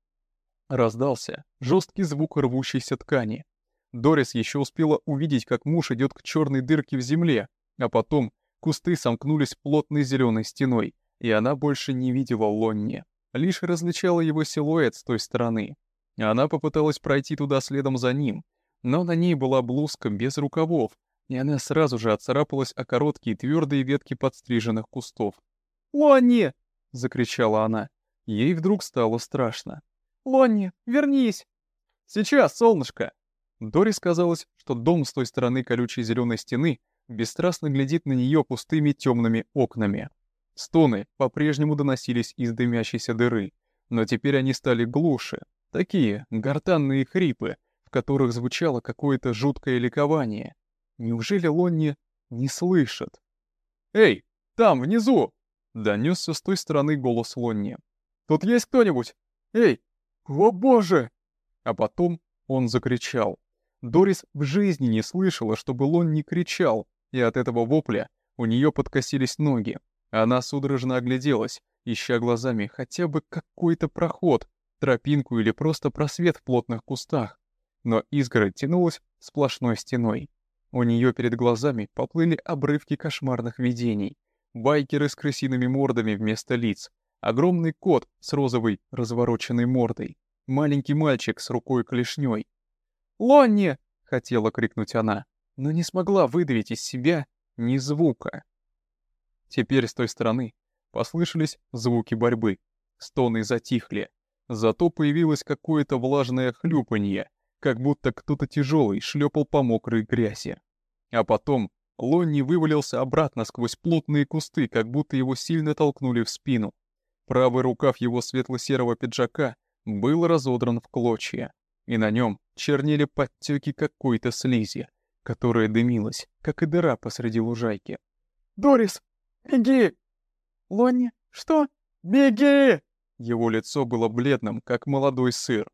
Раздался жесткий звук рвущейся ткани. Дорис еще успела увидеть, как муж идет к черной дырке в земле, а потом кусты сомкнулись плотной зеленой стеной, и она больше не видела Лонни, лишь различала его силуэт с той стороны. Она попыталась пройти туда следом за ним, но на ней была блузка без рукавов, и она сразу же отцарапалась о короткие твердые ветки подстриженных кустов. «Лонни!» — закричала она. Ей вдруг стало страшно. «Лонни, вернись!» «Сейчас, солнышко!» Дорис казалось, что дом с той стороны колючей зеленой стены бесстрастно глядит на нее пустыми темными окнами. Стоны по-прежнему доносились из дымящейся дыры, но теперь они стали глуше, такие гортанные хрипы, в которых звучало какое-то жуткое ликование. Неужели Лонни не слышит? «Эй, там, внизу!» — донесся с той стороны голос Лонни. «Тут есть кто-нибудь? Эй! О боже!» А потом он закричал. Дорис в жизни не слышала, чтобы Лонни кричал, и от этого вопля у нее подкосились ноги. Она судорожно огляделась, ища глазами хотя бы какой-то проход, тропинку или просто просвет в плотных кустах. Но изгородь тянулась сплошной стеной. У нее перед глазами поплыли обрывки кошмарных видений. Байкеры с крысиными мордами вместо лиц. Огромный кот с розовой развороченной мордой. Маленький мальчик с рукой клешней. «Лонни!» — хотела крикнуть она, но не смогла выдавить из себя ни звука. Теперь с той стороны послышались звуки борьбы. Стоны затихли. Зато появилось какое-то влажное хлюпанье, как будто кто-то тяжелый шлепал по мокрой грязи. А потом Лонни вывалился обратно сквозь плотные кусты, как будто его сильно толкнули в спину. Правый рукав его светло-серого пиджака был разодран в клочья, и на нем чернели подтеки какой-то слизи, которая дымилась, как и дыра посреди лужайки. «Дорис, беги!» «Лонни, что? Беги!» Его лицо было бледным, как молодой сыр.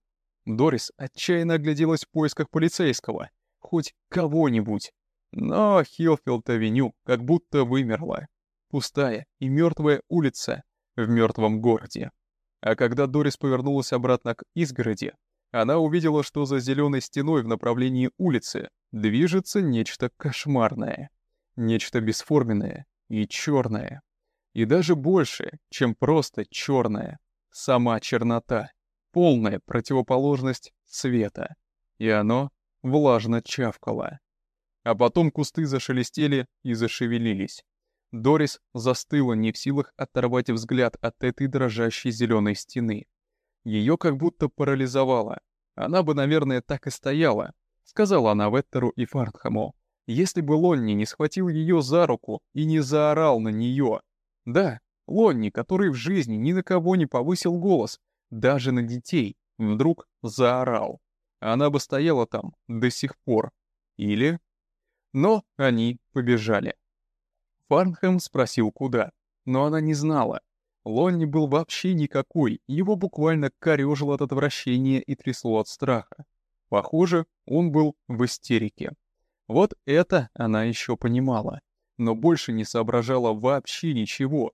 Дорис отчаянно огляделась в поисках полицейского, хоть кого-нибудь. Но Хилфилд-авеню как будто вымерла. Пустая и мертвая улица в мертвом городе. А когда Дорис повернулась обратно к изгороди, она увидела, что за зеленой стеной в направлении улицы движется нечто кошмарное. Нечто бесформенное и черное. И даже больше, чем просто черное. Сама чернота полная противоположность света, и оно влажно чавкало. А потом кусты зашелестели и зашевелились. Дорис застыла не в силах оторвать взгляд от этой дрожащей зеленой стены. Ее как будто парализовало. Она бы, наверное, так и стояла, сказала она Веттеру и Фартхаму, если бы Лонни не схватил ее за руку и не заорал на нее. Да, Лонни, который в жизни ни на кого не повысил голос, даже на детей, вдруг заорал. Она бы стояла там до сих пор. Или... Но они побежали. Фарнхэм спросил, куда, но она не знала. Лонни был вообще никакой, его буквально корёжило от отвращения и трясло от страха. Похоже, он был в истерике. Вот это она еще понимала, но больше не соображала вообще ничего.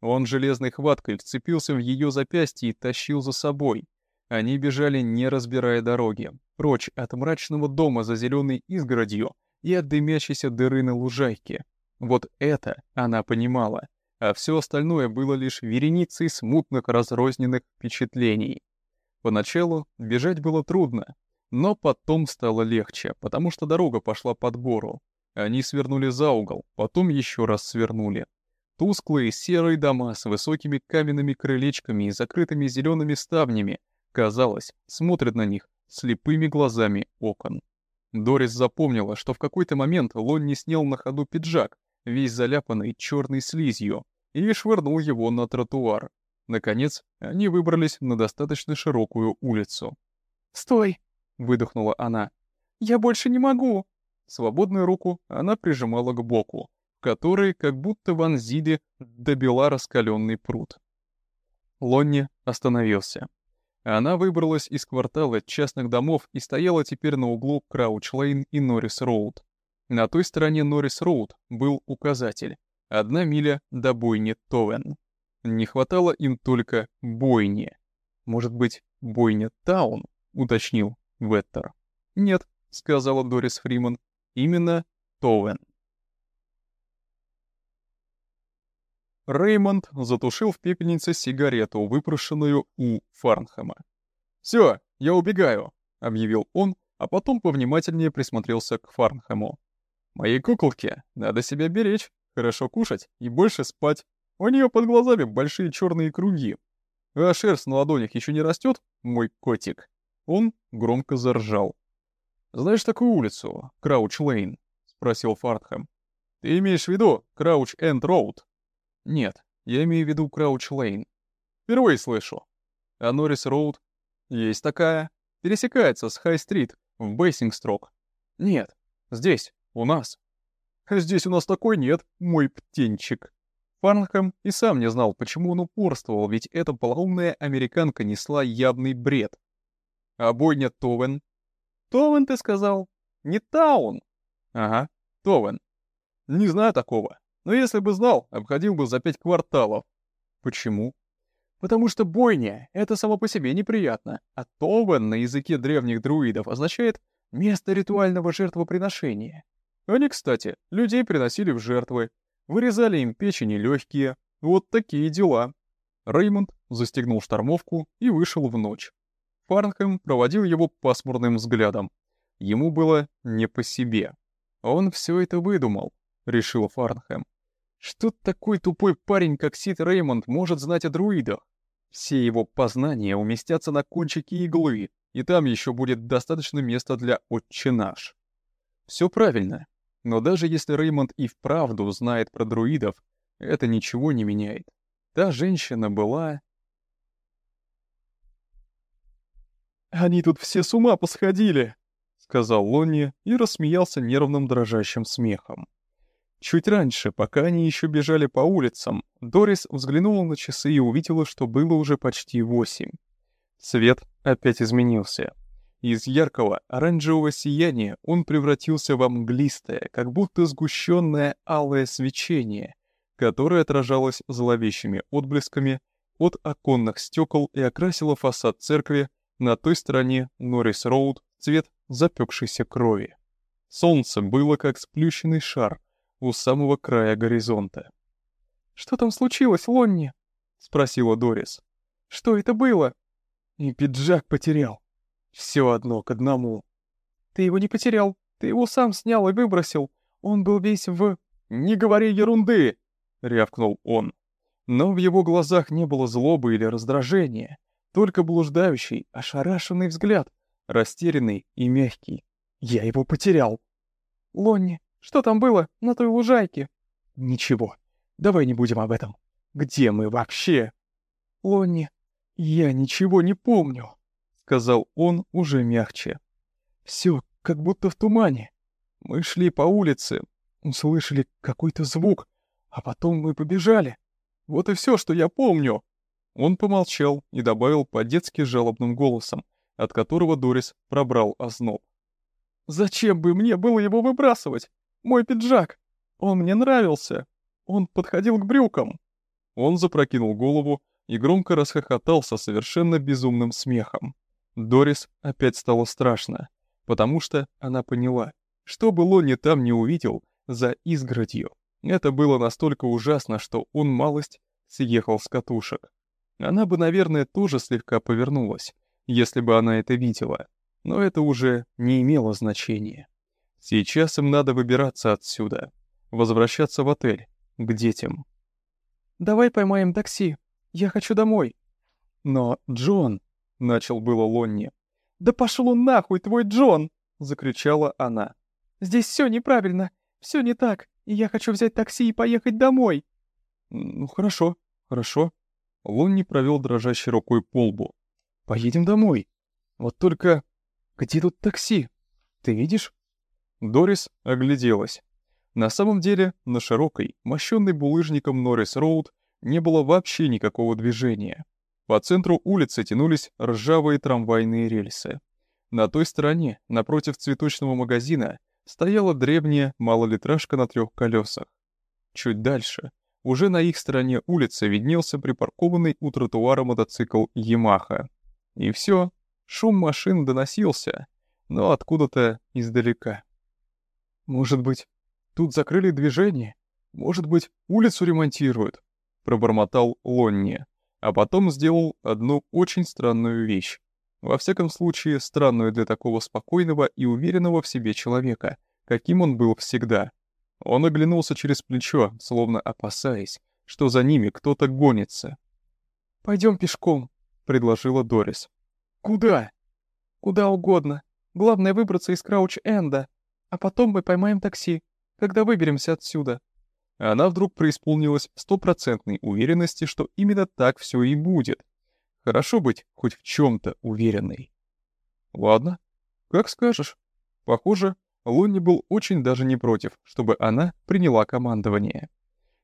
Он железной хваткой вцепился в ее запястье и тащил за собой. Они бежали, не разбирая дороги, прочь от мрачного дома за зеленой изгородью, и от дымящейся дыры на лужайке. Вот это она понимала, а все остальное было лишь вереницей смутных разрозненных впечатлений. Поначалу бежать было трудно, но потом стало легче, потому что дорога пошла под гору. Они свернули за угол, потом еще раз свернули. Тусклые серые дома с высокими каменными крылечками и закрытыми зелеными ставнями, казалось, смотрят на них слепыми глазами окон. Дорис запомнила, что в какой-то момент Лонни снял на ходу пиджак, весь заляпанный черной слизью, и швырнул его на тротуар. Наконец, они выбрались на достаточно широкую улицу. «Стой!» — выдохнула она. «Я больше не могу!» Свободную руку она прижимала к боку, в который как будто вонзили добила раскаленный пруд. Лонни остановился. Она выбралась из квартала частных домов и стояла теперь на углу Крауч-Лейн и Норрис-Роуд. На той стороне Норрис-Роуд был указатель «Одна миля до бойни Товен». Не хватало им только бойни. Может быть, бойня Таун, уточнил Веттер. Нет, сказала Дорис Фриман, именно Товен. Реймонд затушил в пепельнице сигарету, выпрошенную у Фарнхэма. «Всё, я убегаю», — объявил он, а потом повнимательнее присмотрелся к Фарнхэму. «Моей куколке надо себя беречь, хорошо кушать и больше спать. У неё под глазами большие чёрные круги. А шерсть на ладонях ещё не растёт, мой котик?» Он громко заржал. «Знаешь такую улицу, Крауч-Лейн?» — спросил Фартхэм. «Ты имеешь в виду Крауч-Энд-Роуд?» Нет, я имею в виду Крауч-Лейн. Впервые слышу. А Норрис-Роуд? Есть такая. Пересекается с Хай-Стрит в Бейсингстрок. Нет, здесь, у нас. Здесь у нас такой нет, мой птенчик. Фарнхэм и сам не знал, почему он упорствовал, ведь эта полоумная американка несла явный бред. А бойня Товен? Товен, ты сказал? Не Таун? Ага, Товен. Не знаю такого. Но если бы знал, обходил бы за пять кварталов. Почему? Потому что бойня — это само по себе неприятно, а Товен на языке древних друидов означает «место ритуального жертвоприношения». Они, кстати, людей приносили в жертвы, вырезали им печени легкие. Вот такие дела. Реймонд застегнул штормовку и вышел в ночь. Фарнхэм проводил его пасмурным взглядом. Ему было не по себе. Он все это выдумал, решил Фарнхэм. Что такой тупой парень, как Сид Реймонд, может знать о друидах? Все его познания уместятся на кончике иглы, и там еще будет достаточно места для «Отче наш». Все правильно, но даже если Реймонд и вправду знает про друидов, это ничего не меняет. Та женщина была... «Они тут все с ума посходили!» — сказал Лонни и рассмеялся нервным дрожащим смехом. Чуть раньше, пока они еще бежали по улицам, Дорис взглянула на часы и увидела, что было уже почти восемь. Свет опять изменился. Из яркого оранжевого сияния он превратился в мглистое, как будто сгущенное алое свечение, которое отражалось зловещими отблесками от оконных стекол и окрасило фасад церкви на той стороне Норрис-Роуд цвет запекшейся крови. Солнце было как сплющенный шар — у самого края горизонта. «Что там случилось, Лонни?» — спросила Дорис. «Что это было?» «И пиджак потерял. Все одно к одному». «Ты его не потерял. Ты его сам снял и выбросил. Он был весь в...» «Не говори ерунды!» — рявкнул он. Но в его глазах не было злобы или раздражения, только блуждающий, ошарашенный взгляд, растерянный и мягкий. «Я его потерял!» «Лонни, что там было на той лужайке?» «Ничего. Давай не будем об этом. Где мы вообще?» «Лонни, я ничего не помню», — сказал он уже мягче. «Все как будто в тумане. Мы шли по улице, услышали какой-то звук, а потом мы побежали. Вот и все, что я помню». Он помолчал и добавил по-детски жалобным голосом, от которого Дорис пробрал озноб. «Зачем бы мне было его выбрасывать? Мой пиджак! Он мне нравился! Он подходил к брюкам!» Он запрокинул голову и громко расхохотался совершенно безумным смехом. Дорис опять стало страшно, потому что она поняла, Что бы Лонни там не увидел за изгородью, это было настолько ужасно, что он малость съехал с катушек. Она бы, наверное, тоже слегка повернулась, если бы она это видела, но это уже не имело значения. Сейчас им надо выбираться отсюда, возвращаться в отель, к детям. «Давай поймаем такси, я хочу домой». «Но, Джон...» — начал было Лонни. «Да пошел он нахуй, твой Джон!» — закричала она. «Здесь все неправильно, все не так, и я хочу взять такси и поехать домой». «Ну хорошо, хорошо». Лонни провел дрожащей рукой по лбу. «Поедем домой. Вот только... Где тут такси? Ты видишь?» Дорис огляделась. На самом деле, на широкой, мощенной булыжником Норрис-Роуд не было вообще никакого движения. По центру улицы тянулись ржавые трамвайные рельсы. На той стороне, напротив цветочного магазина, стояла древняя малолитражка на трех колесах. Чуть дальше, уже на их стороне улицы виднелся припаркованный у тротуара мотоцикл «Ямаха». И все, шум машин доносился, но откуда-то издалека. «Может быть, тут закрыли движение? Может быть, улицу ремонтируют?» — пробормотал Лонни а потом сделал одну очень странную вещь. Во всяком случае, странную для такого спокойного и уверенного в себе человека, каким он был всегда. Он оглянулся через плечо, словно опасаясь, что за ними кто-то гонится. «Пойдем пешком», — предложила Дорис. «Куда?» «Куда угодно. Главное выбраться из Крауч-Энда, а потом мы поймаем такси, когда выберемся отсюда» она вдруг преисполнилась стопроцентной уверенности, что именно так все и будет. Хорошо быть хоть в чем-то уверенной. Ладно, как скажешь. Похоже, Лонни был очень даже не против, чтобы она приняла командование.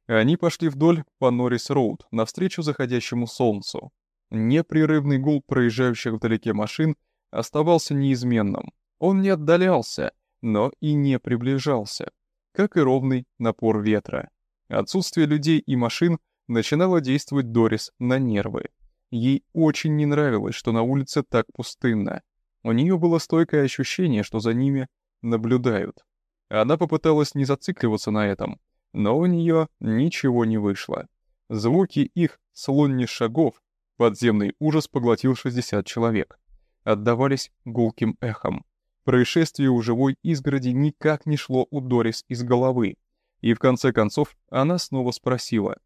Они пошли вдоль по Норрис-Роуд, навстречу заходящему солнцу. Непрерывный гул проезжающих вдалеке машин оставался неизменным. Он не отдалялся, но и не приближался как и ровный напор ветра. Отсутствие людей и машин начинало действовать Дорис на нервы. Ей очень не нравилось, что на улице так пустынно. У нее было стойкое ощущение, что за ними наблюдают. Она попыталась не зацикливаться на этом, но у нее ничего не вышло. Звуки их слонни шагов, подземный ужас поглотил 60 человек, отдавались гулким эхом. Происшествие у живой изгороди никак не шло у Дорис из головы. И в конце концов она снова спросила.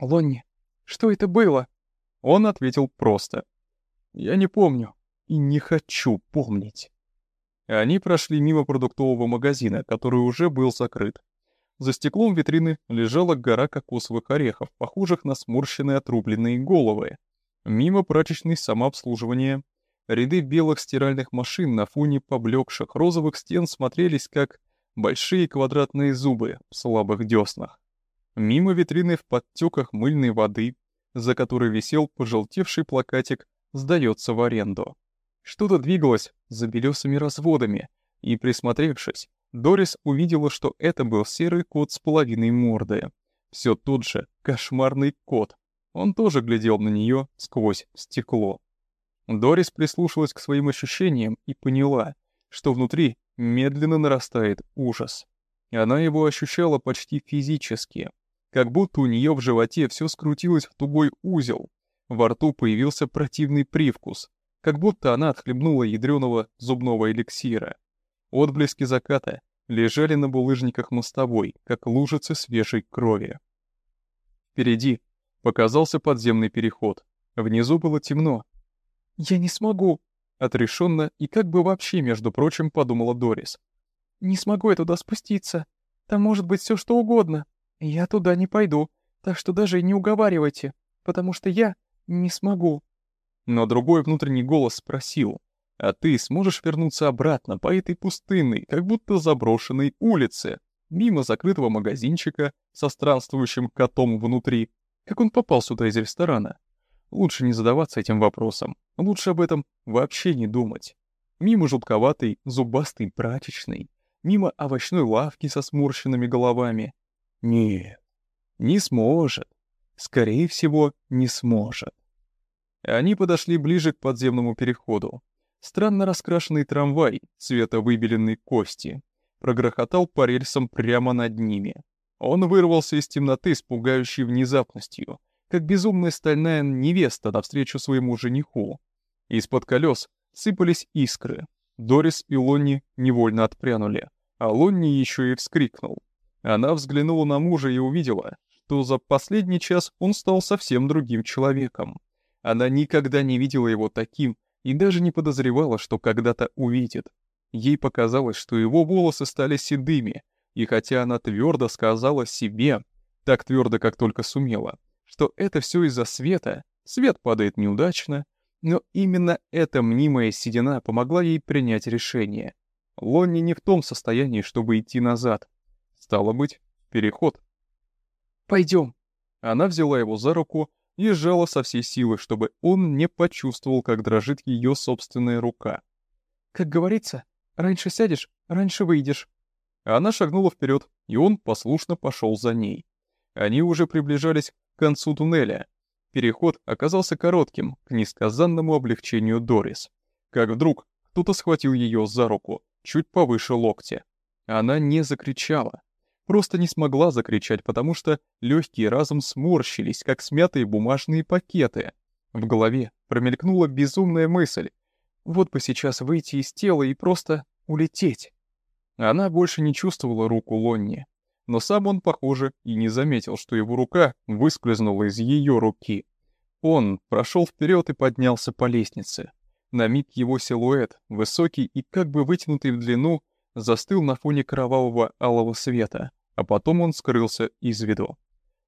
«Лонни, что это было?» Он ответил просто. «Я не помню и не хочу помнить». Они прошли мимо продуктового магазина, который уже был закрыт. За стеклом витрины лежала гора кокосовых орехов, похожих на сморщенные отрубленные головы. Мимо прачечной самообслуживания Ряды белых стиральных машин на фоне поблекших розовых стен смотрелись как большие квадратные зубы в слабых деснах. Мимо витрины в подтеках мыльной воды, за которой висел пожелтевший плакатик «Сдается в аренду». Что-то двигалось за белесыми разводами, и, присмотревшись, Дорис увидела, что это был серый кот с половиной морды. Все тот же кошмарный кот. Он тоже глядел на нее сквозь стекло. Дорис прислушалась к своим ощущениям и поняла, что внутри медленно нарастает ужас. Она его ощущала почти физически, как будто у нее в животе все скрутилось в тугой узел, во рту появился противный привкус, как будто она отхлебнула ядреного зубного эликсира. Отблески заката лежали на булыжниках мостовой, как лужицы свежей крови. Впереди показался подземный переход. Внизу было темно, «Я не смогу», — отрешенно и как бы вообще, между прочим, подумала Дорис. «Не смогу я туда спуститься. Там может быть все что угодно. Я туда не пойду, так что даже и не уговаривайте, потому что я не смогу». Но другой внутренний голос спросил, «А ты сможешь вернуться обратно по этой пустынной, как будто заброшенной улице, мимо закрытого магазинчика со странствующим котом внутри? Как он попал сюда из ресторана?» Лучше не задаваться этим вопросом. Лучше об этом вообще не думать. Мимо жутковатой, зубастой прачечной, мимо овощной лавки со сморщенными головами. Нет, не сможет. Скорее всего, не сможет. Они подошли ближе к подземному переходу. Странно раскрашенный трамвай цвета выбеленной кости. прогрохотал по рельсам прямо над ними. Он вырвался из темноты с пугающей внезапностью, как безумная стальная невеста навстречу своему жениху. Из-под колес сыпались искры. Дорис и Лонни невольно отпрянули, а Лонни еще и вскрикнул. Она взглянула на мужа и увидела, что за последний час он стал совсем другим человеком. Она никогда не видела его таким и даже не подозревала, что когда-то увидит. Ей показалось, что его волосы стали седыми, и хотя она твердо сказала себе, так твердо, как только сумела, что это все из-за света, свет падает неудачно, но именно эта мнимая седина помогла ей принять решение. Лонни не в том состоянии, чтобы идти назад. Стало быть, переход. «Пойдем». Она взяла его за руку и сжала со всей силы, чтобы он не почувствовал, как дрожит ее собственная рука. «Как говорится, раньше сядешь, раньше выйдешь». Она шагнула вперед, и он послушно пошел за ней. Они уже приближались к концу туннеля. Переход оказался коротким, к несказанному облегчению Дорис. Как вдруг кто-то схватил ее за руку, чуть повыше локтя. Она не закричала. Просто не смогла закричать, потому что легкие разом сморщились, как смятые бумажные пакеты. В голове промелькнула безумная мысль. Вот бы сейчас выйти из тела и просто улететь. Она больше не чувствовала руку Лонни. Но сам он, похоже, и не заметил, что его рука выскользнула из ее руки. Он прошел вперед и поднялся по лестнице. На миг его силуэт, высокий и как бы вытянутый в длину, застыл на фоне кровавого алого света а потом он скрылся из виду.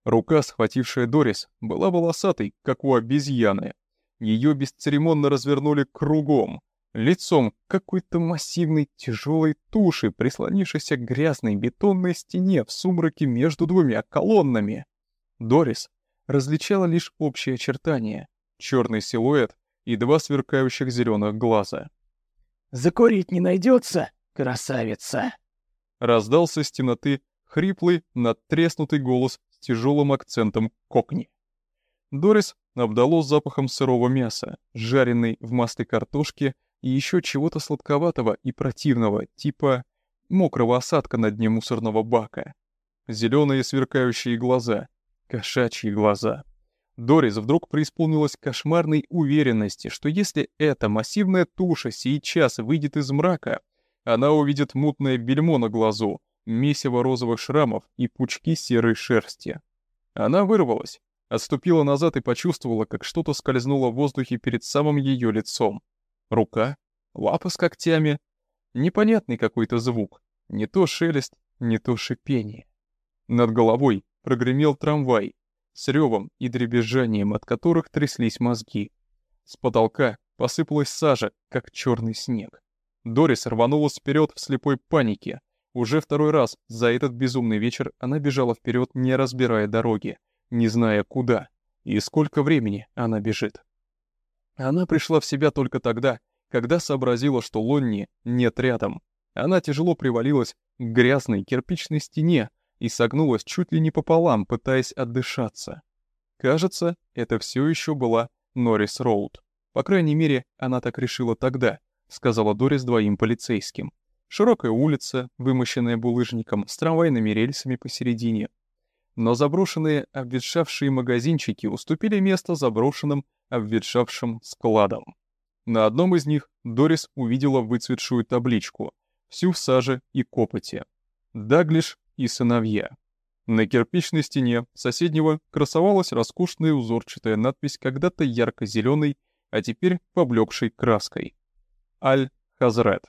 Рука, схватившая Дорис, была волосатой, как у обезьяны. Ее бесцеремонно развернули кругом, лицом какой-то массивной тяжелой туши, прислонившейся к грязной бетонной стене в сумраке между двумя колоннами. Дорис различала лишь общие очертания, черный силуэт и два сверкающих зеленых глаза. «Закурить не найдется, красавица!» Раздался с темноты хриплый, надтреснутый голос с тяжелым акцентом кокни. Дорис обдало запахом сырого мяса, жареной в масле картошки и еще чего-то сладковатого и противного, типа мокрого осадка на дне мусорного бака. Зеленые сверкающие глаза, кошачьи глаза. Дорис вдруг преисполнилась кошмарной уверенности, что если эта массивная туша сейчас выйдет из мрака, она увидит мутное бельмо на глазу, месиво розовых шрамов и пучки серой шерсти. Она вырвалась, отступила назад и почувствовала, как что-то скользнуло в воздухе перед самым ее лицом. Рука, лапа с когтями, непонятный какой-то звук, не то шелест, не то шипение. Над головой прогремел трамвай с ревом и дребезжанием, от которых тряслись мозги. С потолка посыпалась сажа, как черный снег. Дорис рванулась вперед в слепой панике, уже второй раз за этот безумный вечер она бежала вперед, не разбирая дороги, не зная куда и сколько времени она бежит. Она пришла в себя только тогда, когда сообразила, что Лонни нет рядом. Она тяжело привалилась к грязной кирпичной стене и согнулась чуть ли не пополам, пытаясь отдышаться. Кажется, это все еще была Норрис Роуд. По крайней мере, она так решила тогда, сказала Дорис двоим полицейским. Широкая улица, вымощенная булыжником, с трамвайными рельсами посередине. Но заброшенные обветшавшие магазинчики уступили место заброшенным обветшавшим складам. На одном из них Дорис увидела выцветшую табличку, всю в саже и копоте. «Даглиш и сыновья». На кирпичной стене соседнего красовалась роскошная узорчатая надпись когда-то ярко-зеленой, а теперь поблекшей краской. «Аль-Хазрет».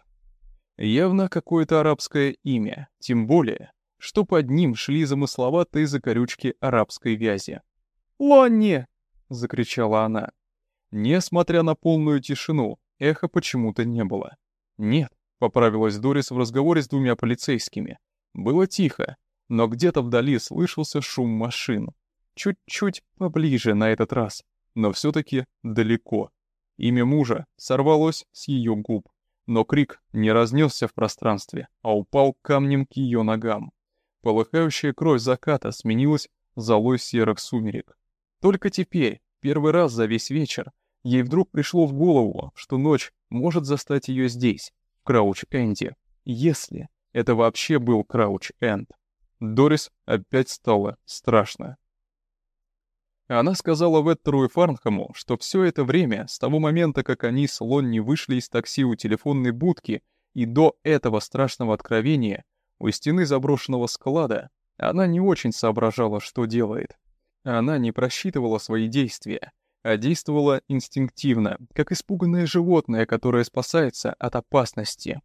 Явно какое-то арабское имя, тем более, что под ним шли замысловатые закорючки арабской вязи. «Лонни!» — закричала она. Несмотря на полную тишину, эха почему-то не было. «Нет», — поправилась Дорис в разговоре с двумя полицейскими. Было тихо, но где-то вдали слышался шум машин. Чуть-чуть поближе на этот раз, но все-таки далеко. Имя мужа сорвалось с ее губ но крик не разнесся в пространстве, а упал камнем к ее ногам. Полыхающая кровь заката сменилась золой серых сумерек. Только теперь, первый раз за весь вечер, ей вдруг пришло в голову, что ночь может застать ее здесь, в Крауч-Энди, если, Это вообще был Крауч-Энд. Дорис опять стало страшно. Она сказала Веттеру и Фарнхаму, что все это время, с того момента, как они с Лонни вышли из такси у телефонной будки, и до этого страшного откровения, у стены заброшенного склада, она не очень соображала, что делает. Она не просчитывала свои действия, а действовала инстинктивно, как испуганное животное, которое спасается от опасности.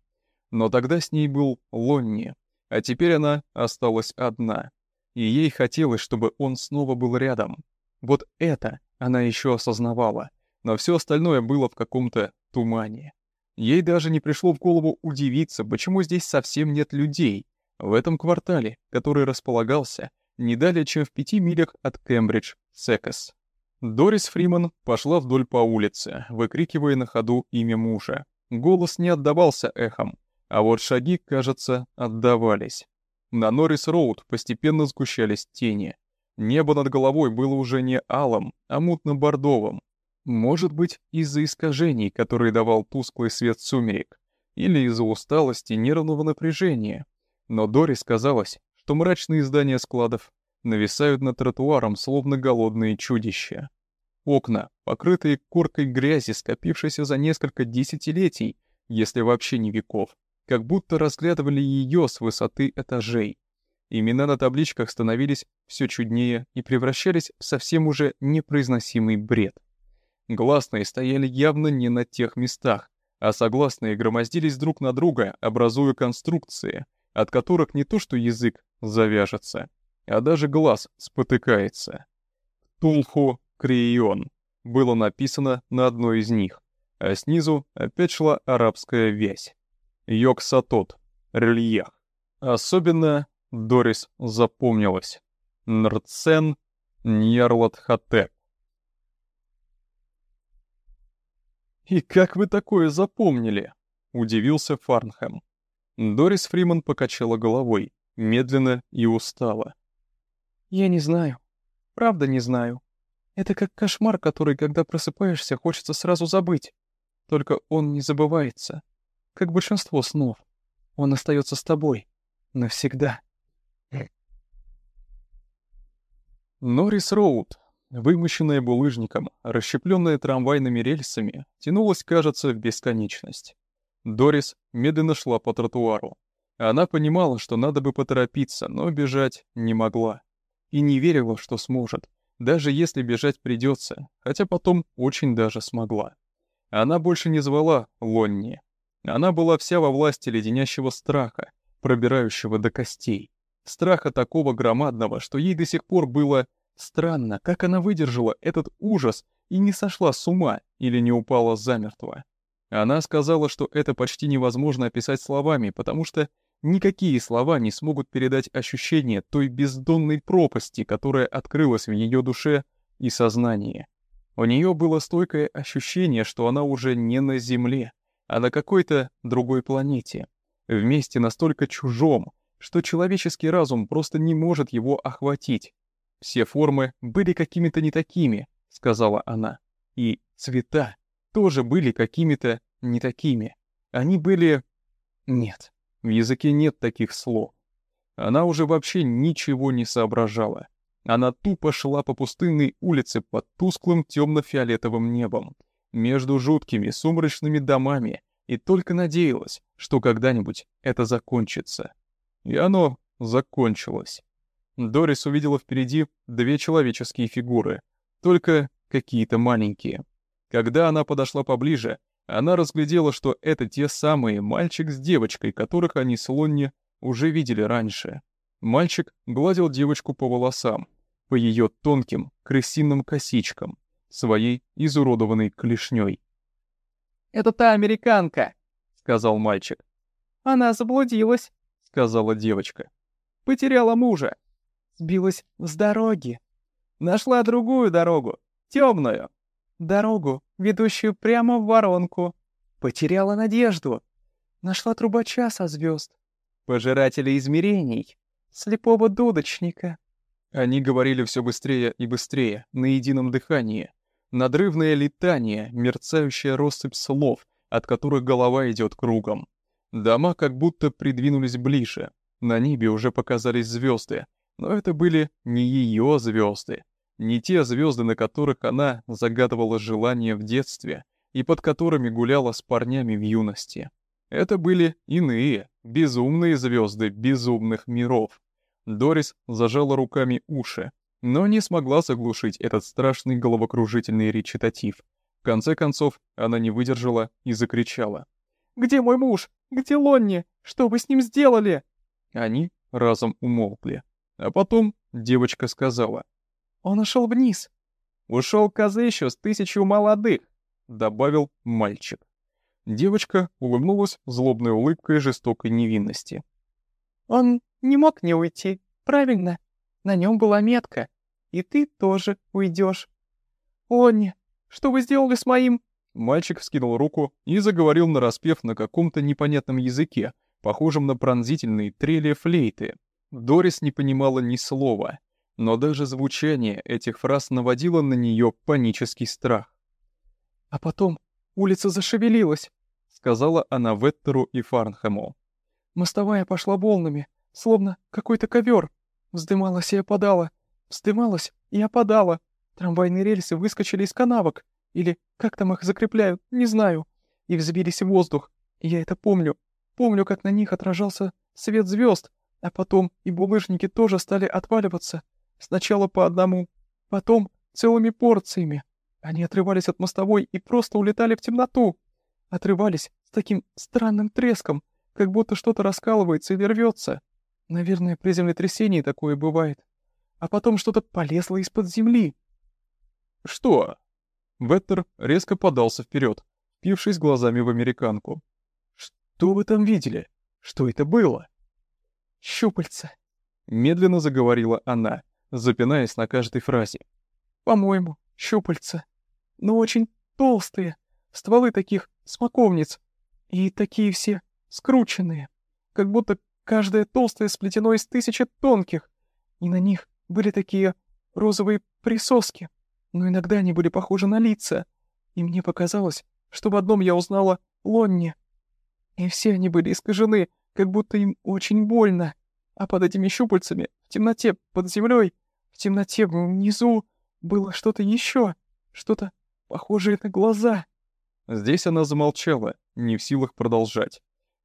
Но тогда с ней был Лонни, а теперь она осталась одна. И ей хотелось, чтобы он снова был рядом. Вот это она еще осознавала, но все остальное было в каком-то тумане. Ей даже не пришло в голову удивиться, почему здесь совсем нет людей, в этом квартале, который располагался не далее, чем в пяти милях от Кембридж, Секас. Дорис Фриман пошла вдоль по улице, выкрикивая на ходу имя мужа. Голос не отдавался эхом, а вот шаги, кажется, отдавались. На Норрис-Роуд постепенно сгущались тени. Небо над головой было уже не алым, а мутно-бордовым. Может быть, из-за искажений, которые давал тусклый свет сумерек, или из-за усталости нервного напряжения. Но Дорис казалось, что мрачные здания складов нависают над тротуаром, словно голодные чудища. Окна, покрытые коркой грязи, скопившейся за несколько десятилетий, если вообще не веков, как будто разглядывали ее с высоты этажей. Имена на табличках становились все чуднее и превращались в совсем уже непроизносимый бред. Гласные стояли явно не на тех местах, а согласные громоздились друг на друга, образуя конструкции, от которых не то что язык завяжется, а даже глаз спотыкается. Тулху Крион было написано на одной из них, а снизу опять шла арабская вязь. Йог-Сатот, рельеф. Особенно Дорис запомнилась. Нрцен Ньярлат-Хатеп. «И как вы такое запомнили?» — удивился Фарнхэм. Дорис Фриман покачала головой, медленно и устало. «Я не знаю. Правда не знаю. Это как кошмар, который, когда просыпаешься, хочется сразу забыть. Только он не забывается. Как большинство снов. Он остается с тобой. Навсегда». Норрис Роуд, вымощенная булыжником, расщепленная трамвайными рельсами, тянулась, кажется, в бесконечность. Дорис медленно шла по тротуару. Она понимала, что надо бы поторопиться, но бежать не могла. И не верила, что сможет, даже если бежать придется, хотя потом очень даже смогла. Она больше не звала Лонни. Она была вся во власти леденящего страха, пробирающего до костей. Страха такого громадного, что ей до сих пор было странно, как она выдержала этот ужас и не сошла с ума или не упала замертво. Она сказала, что это почти невозможно описать словами, потому что никакие слова не смогут передать ощущение той бездонной пропасти, которая открылась в ее душе и сознании. У нее было стойкое ощущение, что она уже не на Земле, а на какой-то другой планете, в месте настолько чужом, что человеческий разум просто не может его охватить. Все формы были какими-то не такими, сказала она, и цвета тоже были какими-то не такими. Они были... Нет, в языке нет таких слов. Она уже вообще ничего не соображала. Она тупо шла по пустынной улице под тусклым темно-фиолетовым небом, между жуткими сумрачными домами, и только надеялась, что когда-нибудь это закончится. И оно закончилось. Дорис увидела впереди две человеческие фигуры, только какие-то маленькие. Когда она подошла поближе, она разглядела, что это те самые мальчик с девочкой, которых они с Лонни уже видели раньше. Мальчик гладил девочку по волосам, по ее тонким крысиным косичкам, своей изуродованной клешней. «Это та американка», — сказал мальчик. «Она заблудилась», — сказала девочка. «Потеряла мужа. Сбилась с дороги. Нашла другую дорогу, темную. Дорогу, ведущую прямо в воронку. Потеряла надежду. Нашла трубача со звезд. Пожирателя измерений. Слепого дудочника. Они говорили все быстрее и быстрее, на едином дыхании. Надрывное летание, мерцающая россыпь слов, от которых голова идет кругом. Дома как будто придвинулись ближе. На небе уже показались звезды, но это были не ее звезды, не те звезды, на которых она загадывала желания в детстве и под которыми гуляла с парнями в юности. Это были иные, безумные звезды безумных миров. Дорис зажала руками уши, но не смогла заглушить этот страшный головокружительный речитатив. В конце концов, она не выдержала и закричала. «Где мой муж? Где Лонни? Что вы с ним сделали?» Они разом умолкли. А потом девочка сказала. «Он ушел вниз». «Ушел еще с тысячу молодых», — добавил мальчик. Девочка улыбнулась злобной улыбкой жестокой невинности. «Он не мог не уйти, правильно? На нем была метка, и ты тоже уйдешь. Лонни, что вы сделали с моим...» Мальчик вскинул руку и заговорил нараспев на каком-то непонятном языке, похожем на пронзительные трели флейты. Дорис не понимала ни слова, но даже звучание этих фраз наводило на нее панический страх. «А потом улица зашевелилась», — сказала она Веттеру и Фарнхэму. «Мостовая пошла волнами, словно какой-то ковер. Вздымалась и опадала, вздымалась и опадала. Трамвайные рельсы выскочили из канавок, или как там их закрепляют, не знаю, и взбились в воздух. я это помню. Помню, как на них отражался свет звезд, а потом и булыжники тоже стали отваливаться. Сначала по одному, потом целыми порциями. Они отрывались от мостовой и просто улетали в темноту. Отрывались с таким странным треском, как будто что-то раскалывается или рвется. Наверное, при землетрясении такое бывает. А потом что-то полезло из-под земли. «Что?» Веттер резко подался вперед, впившись глазами в американку. «Что вы там видели? Что это было?» «Щупальца», — медленно заговорила она, запинаясь на каждой фразе. «По-моему, щупальца. Но очень толстые, стволы таких смоковниц. И такие все скрученные, как будто каждое толстое сплетено из тысячи тонких. И на них были такие розовые присоски, но иногда они были похожи на лица. И мне показалось, что в одном я узнала Лонни. И все они были искажены, как будто им очень больно. А под этими щупальцами, в темноте, под землей, в темноте внизу, было что-то еще, что-то похожее на глаза. Здесь она замолчала, не в силах продолжать.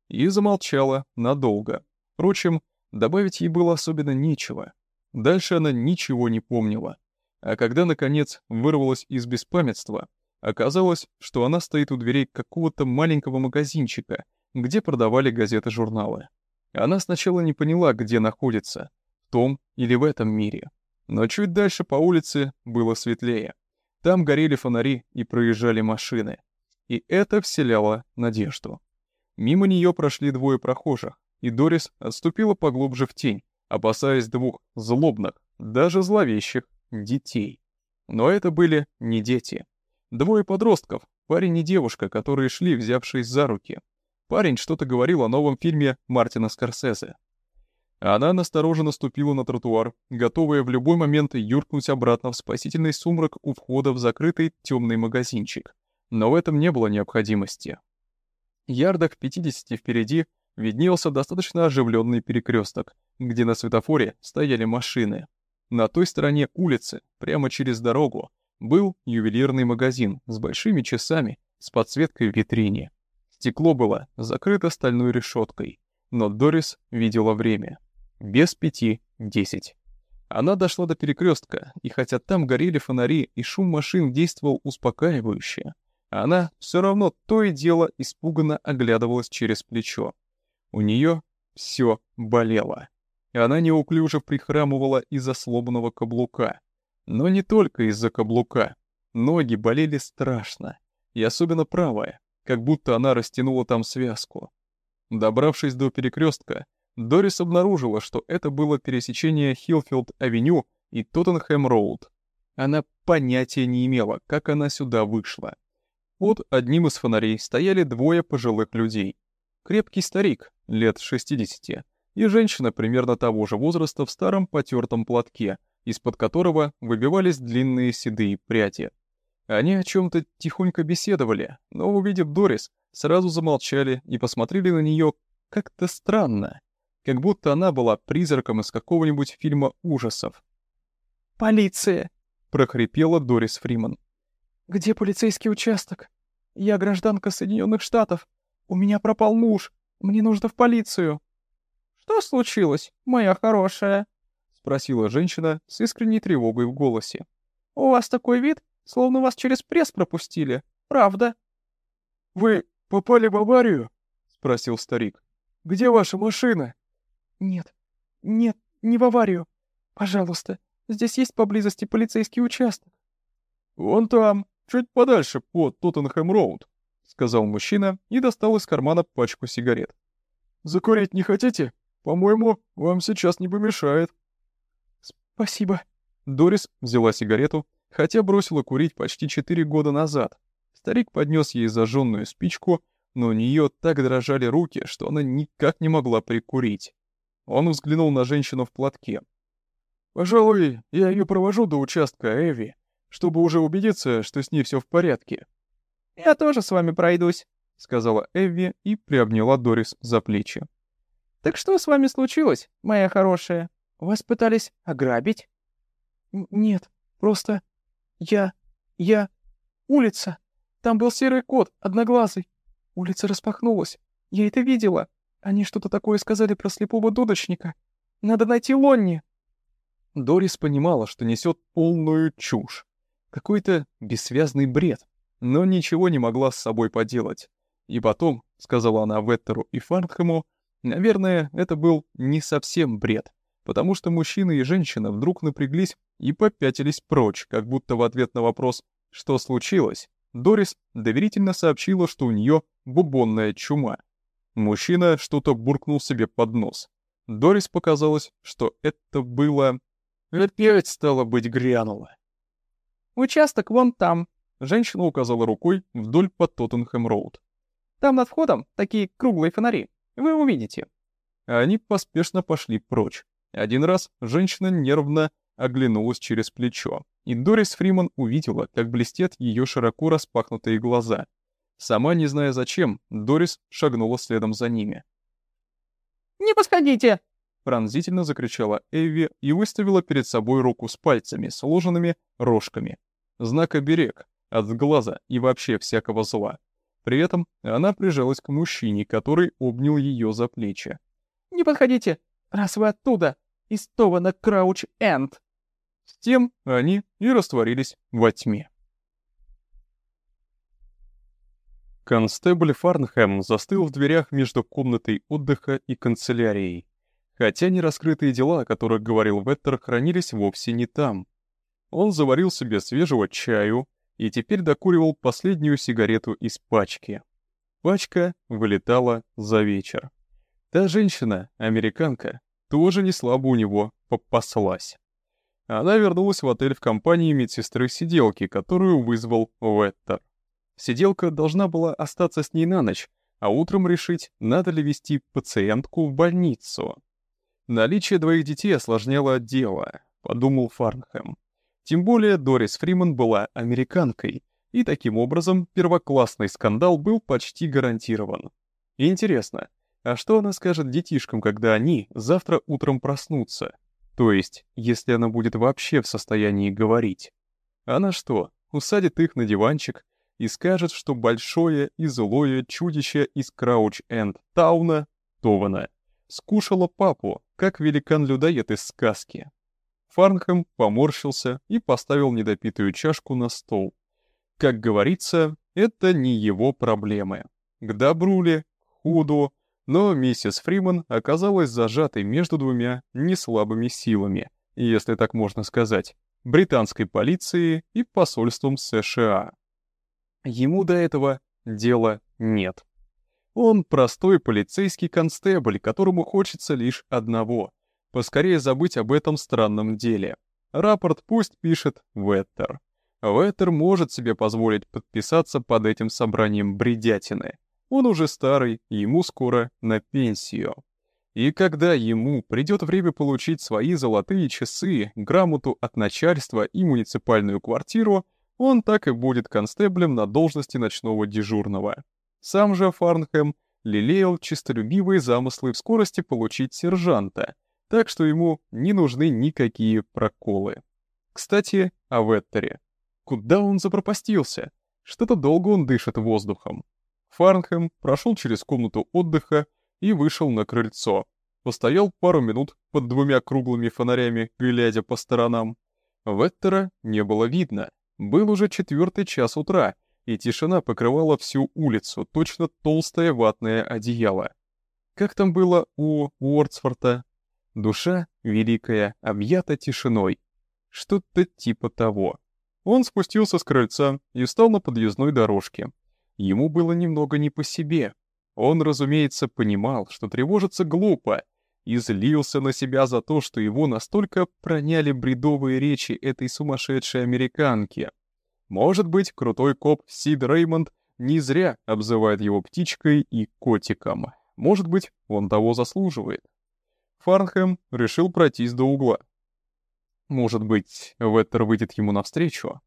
И замолчала надолго. Впрочем, добавить ей было особенно нечего. Дальше она ничего не помнила. А когда, наконец, вырвалась из беспамятства, оказалось, что она стоит у дверей какого-то маленького магазинчика, где продавали газеты-журналы. Она сначала не поняла, где находится, в том или в этом мире. Но чуть дальше по улице было светлее. Там горели фонари и проезжали машины. И это вселяло надежду. Мимо нее прошли двое прохожих, и Дорис отступила поглубже в тень, опасаясь двух злобных, даже зловещих, детей. Но это были не дети. Двое подростков, парень и девушка, которые шли, взявшись за руки. Парень что-то говорил о новом фильме Мартина Скорсезе. Она настороженно ступила на тротуар, готовая в любой момент юркнуть обратно в спасительный сумрак у входа в закрытый темный магазинчик. Но в этом не было необходимости. Ярдах 50 впереди виднелся достаточно оживленный перекресток, где на светофоре стояли машины. На той стороне улицы, прямо через дорогу, был ювелирный магазин с большими часами с подсветкой в витрине. Стекло было закрыто стальной решеткой, но Дорис видела время. Без пяти десять. Она дошла до перекрестка, и хотя там горели фонари и шум машин действовал успокаивающе, она все равно то и дело испуганно оглядывалась через плечо. У нее все болело. Она неуклюже прихрамывала из-за сломанного каблука. Но не только из-за каблука. Ноги болели страшно, и особенно правая как будто она растянула там связку. Добравшись до перекрестка, Дорис обнаружила, что это было пересечение Хилфилд-авеню и Тоттенхэм-роуд. Она понятия не имела, как она сюда вышла. Под одним из фонарей стояли двое пожилых людей. Крепкий старик, лет 60, и женщина примерно того же возраста в старом потертом платке, из-под которого выбивались длинные седые пряди. Они о чем-то тихонько беседовали, но, увидев Дорис, сразу замолчали и посмотрели на нее как-то странно, как будто она была призраком из какого-нибудь фильма ужасов. «Полиция!» — прохрипела Дорис Фриман. «Где полицейский участок? Я гражданка Соединенных Штатов. У меня пропал муж. Мне нужно в полицию». «Что случилось, моя хорошая?» — спросила женщина с искренней тревогой в голосе. «У вас такой вид, словно вас через пресс пропустили. Правда?» «Вы попали в аварию?» — спросил старик. «Где ваша машина?» «Нет, нет, не в аварию. Пожалуйста, здесь есть поблизости полицейский участок». «Вон там, чуть подальше, по Тоттенхэм-Роуд», — сказал мужчина и достал из кармана пачку сигарет. «Закурить не хотите? По-моему, вам сейчас не помешает». «Спасибо». Дорис взяла сигарету, хотя бросила курить почти четыре года назад. Старик поднес ей зажженную спичку, но у нее так дрожали руки, что она никак не могла прикурить. Он взглянул на женщину в платке. «Пожалуй, я ее провожу до участка Эви, чтобы уже убедиться, что с ней все в порядке». «Я тоже с вами пройдусь», — сказала Эви и приобняла Дорис за плечи. «Так что с вами случилось, моя хорошая? Вас пытались ограбить?» «Нет, просто я... я... улица. Там был серый кот, одноглазый. Улица распахнулась. Я это видела. Они что-то такое сказали про слепого дудочника. Надо найти Лонни. Дорис понимала, что несет полную чушь. Какой-то бессвязный бред. Но ничего не могла с собой поделать. И потом, сказала она Веттеру и Фарнхэму, наверное, это был не совсем бред, потому что мужчина и женщина вдруг напряглись и попятились прочь, как будто в ответ на вопрос «что случилось?», Дорис доверительно сообщила, что у нее бубонная чума. Мужчина что-то буркнул себе под нос. Дорис показалось, что это было... Опять стало быть грянуло. «Участок вон там», — женщина указала рукой вдоль по Тоттенхэм-Роуд. «Там над входом такие круглые фонари. Вы увидите». Они поспешно пошли прочь. Один раз женщина нервно оглянулась через плечо, и Дорис Фриман увидела, как блестят ее широко распахнутые глаза. Сама не зная зачем, Дорис шагнула следом за ними. «Не подходите!» Пронзительно закричала Эви и выставила перед собой руку с пальцами, сложенными рожками. Знак оберег от глаза и вообще всякого зла. При этом она прижалась к мужчине, который обнял ее за плечи. «Не подходите, раз вы оттуда, из Тована Крауч-Энд!» С тем они и растворились во тьме. Констебль Фарнхэм застыл в дверях между комнатой отдыха и канцелярией. Хотя нераскрытые дела, о которых говорил Веттер, хранились вовсе не там. Он заварил себе свежего чаю и теперь докуривал последнюю сигарету из пачки. Пачка вылетала за вечер. Та женщина, американка, тоже не слабо у него попаслась. Она вернулась в отель в компании медсестры-сиделки, которую вызвал Веттер. Сиделка должна была остаться с ней на ночь, а утром решить, надо ли вести пациентку в больницу. Наличие двоих детей осложняло дело, подумал Фарнхэм. Тем более Дорис Фриман была американкой, и таким образом первоклассный скандал был почти гарантирован. интересно, а что она скажет детишкам, когда они завтра утром проснутся? То есть, если она будет вообще в состоянии говорить. Она что, усадит их на диванчик и скажет, что большое и злое чудище из Крауч-энд-Тауна, Товена, скушало папу, как великан-людоед из сказки. Фарнхэм поморщился и поставил недопитую чашку на стол. Как говорится, это не его проблемы. К добру ли, худу, но миссис Фриман оказалась зажатой между двумя неслабыми силами, если так можно сказать, британской полицией и посольством США. Ему до этого дела нет. Он простой полицейский констебль, которому хочется лишь одного — поскорее забыть об этом странном деле. Рапорт пусть пишет Веттер. Веттер может себе позволить подписаться под этим собранием бредятины — он уже старый, ему скоро на пенсию. И когда ему придет время получить свои золотые часы, грамоту от начальства и муниципальную квартиру, он так и будет констеблем на должности ночного дежурного. Сам же Фарнхэм лелеял чистолюбивые замыслы в скорости получить сержанта, так что ему не нужны никакие проколы. Кстати, о Веттере. Куда он запропастился? Что-то долго он дышит воздухом. Фарнхэм прошел через комнату отдыха и вышел на крыльцо. Постоял пару минут под двумя круглыми фонарями, глядя по сторонам. Веттера не было видно. Был уже четвертый час утра, и тишина покрывала всю улицу, точно толстое ватное одеяло. Как там было у Уордсфорта? Душа великая, объята тишиной. Что-то типа того. Он спустился с крыльца и встал на подъездной дорожке. Ему было немного не по себе. Он, разумеется, понимал, что тревожиться глупо, и злился на себя за то, что его настолько проняли бредовые речи этой сумасшедшей американки. Может быть, крутой коп Сид Реймонд не зря обзывает его птичкой и котиком. Может быть, он того заслуживает. Фарнхэм решил пройтись до угла. Может быть, Веттер выйдет ему навстречу?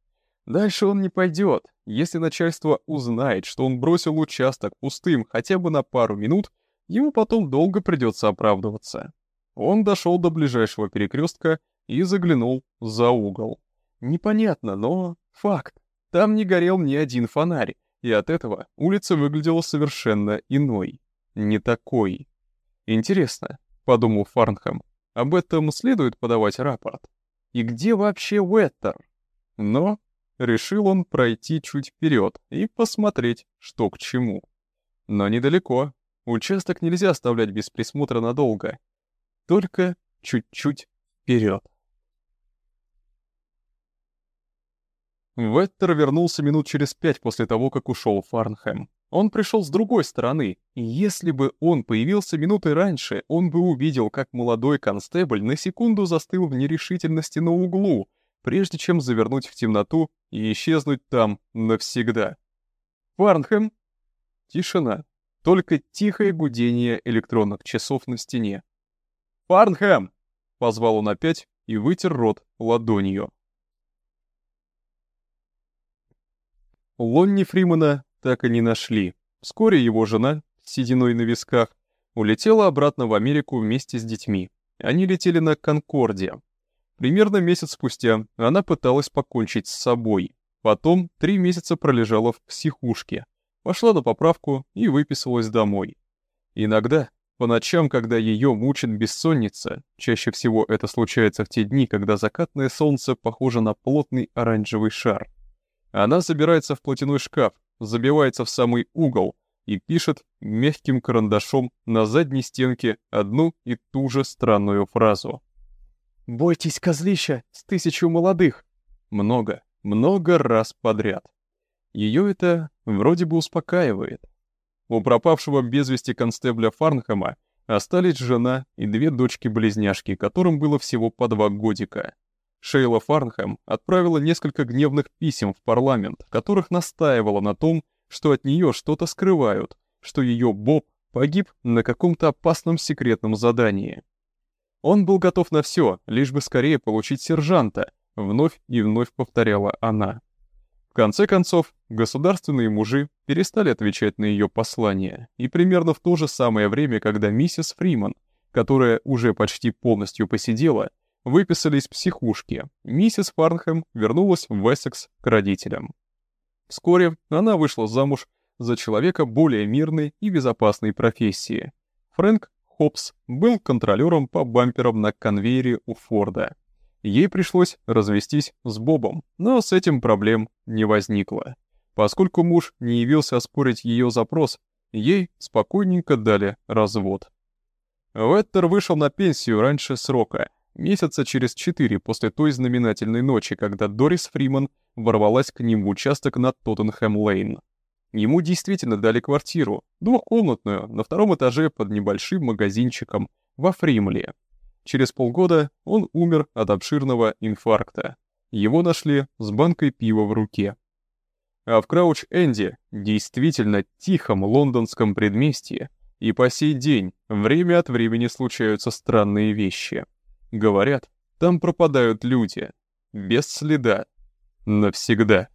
Дальше он не пойдет. Если начальство узнает, что он бросил участок пустым хотя бы на пару минут, ему потом долго придется оправдываться. Он дошел до ближайшего перекрестка и заглянул за угол. Непонятно, но факт. Там не горел ни один фонарь, и от этого улица выглядела совершенно иной. Не такой. Интересно, — подумал Фарнхэм, — об этом следует подавать рапорт. И где вообще Уэттер? Но решил он пройти чуть вперед и посмотреть, что к чему. Но недалеко. Участок нельзя оставлять без присмотра надолго. Только чуть-чуть вперед. Веттер вернулся минут через пять после того, как ушел Фарнхэм. Он пришел с другой стороны, и если бы он появился минуты раньше, он бы увидел, как молодой констебль на секунду застыл в нерешительности на углу, прежде чем завернуть в темноту и исчезнуть там навсегда. «Фарнхэм!» Тишина. Только тихое гудение электронных часов на стене. «Фарнхэм!» — позвал он опять и вытер рот ладонью. Лонни Фримана так и не нашли. Вскоре его жена, с сединой на висках, улетела обратно в Америку вместе с детьми. Они летели на Конкорде. Примерно месяц спустя она пыталась покончить с собой. Потом три месяца пролежала в психушке. Пошла на поправку и выписалась домой. Иногда, по ночам, когда ее мучит бессонница, чаще всего это случается в те дни, когда закатное солнце похоже на плотный оранжевый шар, она забирается в платяной шкаф, забивается в самый угол и пишет мягким карандашом на задней стенке одну и ту же странную фразу. «Бойтесь козлища с тысячу молодых!» Много, много раз подряд. Ее это вроде бы успокаивает. У пропавшего без вести констебля Фарнхэма остались жена и две дочки-близняшки, которым было всего по два годика. Шейла Фарнхэм отправила несколько гневных писем в парламент, в которых настаивала на том, что от нее что-то скрывают, что ее Боб погиб на каком-то опасном секретном задании. Он был готов на все, лишь бы скорее получить сержанта, вновь и вновь повторяла она. В конце концов, государственные мужи перестали отвечать на ее послания, и примерно в то же самое время, когда миссис Фриман, которая уже почти полностью посидела, выписали из психушки. Миссис Фарнхэм вернулась в Эссекс к родителям. Вскоре она вышла замуж за человека более мирной и безопасной профессии. Фрэнк Хопс был контролером по бамперам на конвейере у Форда. Ей пришлось развестись с Бобом, но с этим проблем не возникло. Поскольку муж не явился оспорить ее запрос, ей спокойненько дали развод. Веттер вышел на пенсию раньше срока, месяца через четыре после той знаменательной ночи, когда Дорис Фриман ворвалась к ним в участок на Тоттенхэм-Лейн. Ему действительно дали квартиру, двухкомнатную, на втором этаже под небольшим магазинчиком во Фримле. Через полгода он умер от обширного инфаркта. Его нашли с банкой пива в руке. А в Крауч-Энди, действительно тихом лондонском предместье, и по сей день время от времени случаются странные вещи. Говорят, там пропадают люди. Без следа. Навсегда.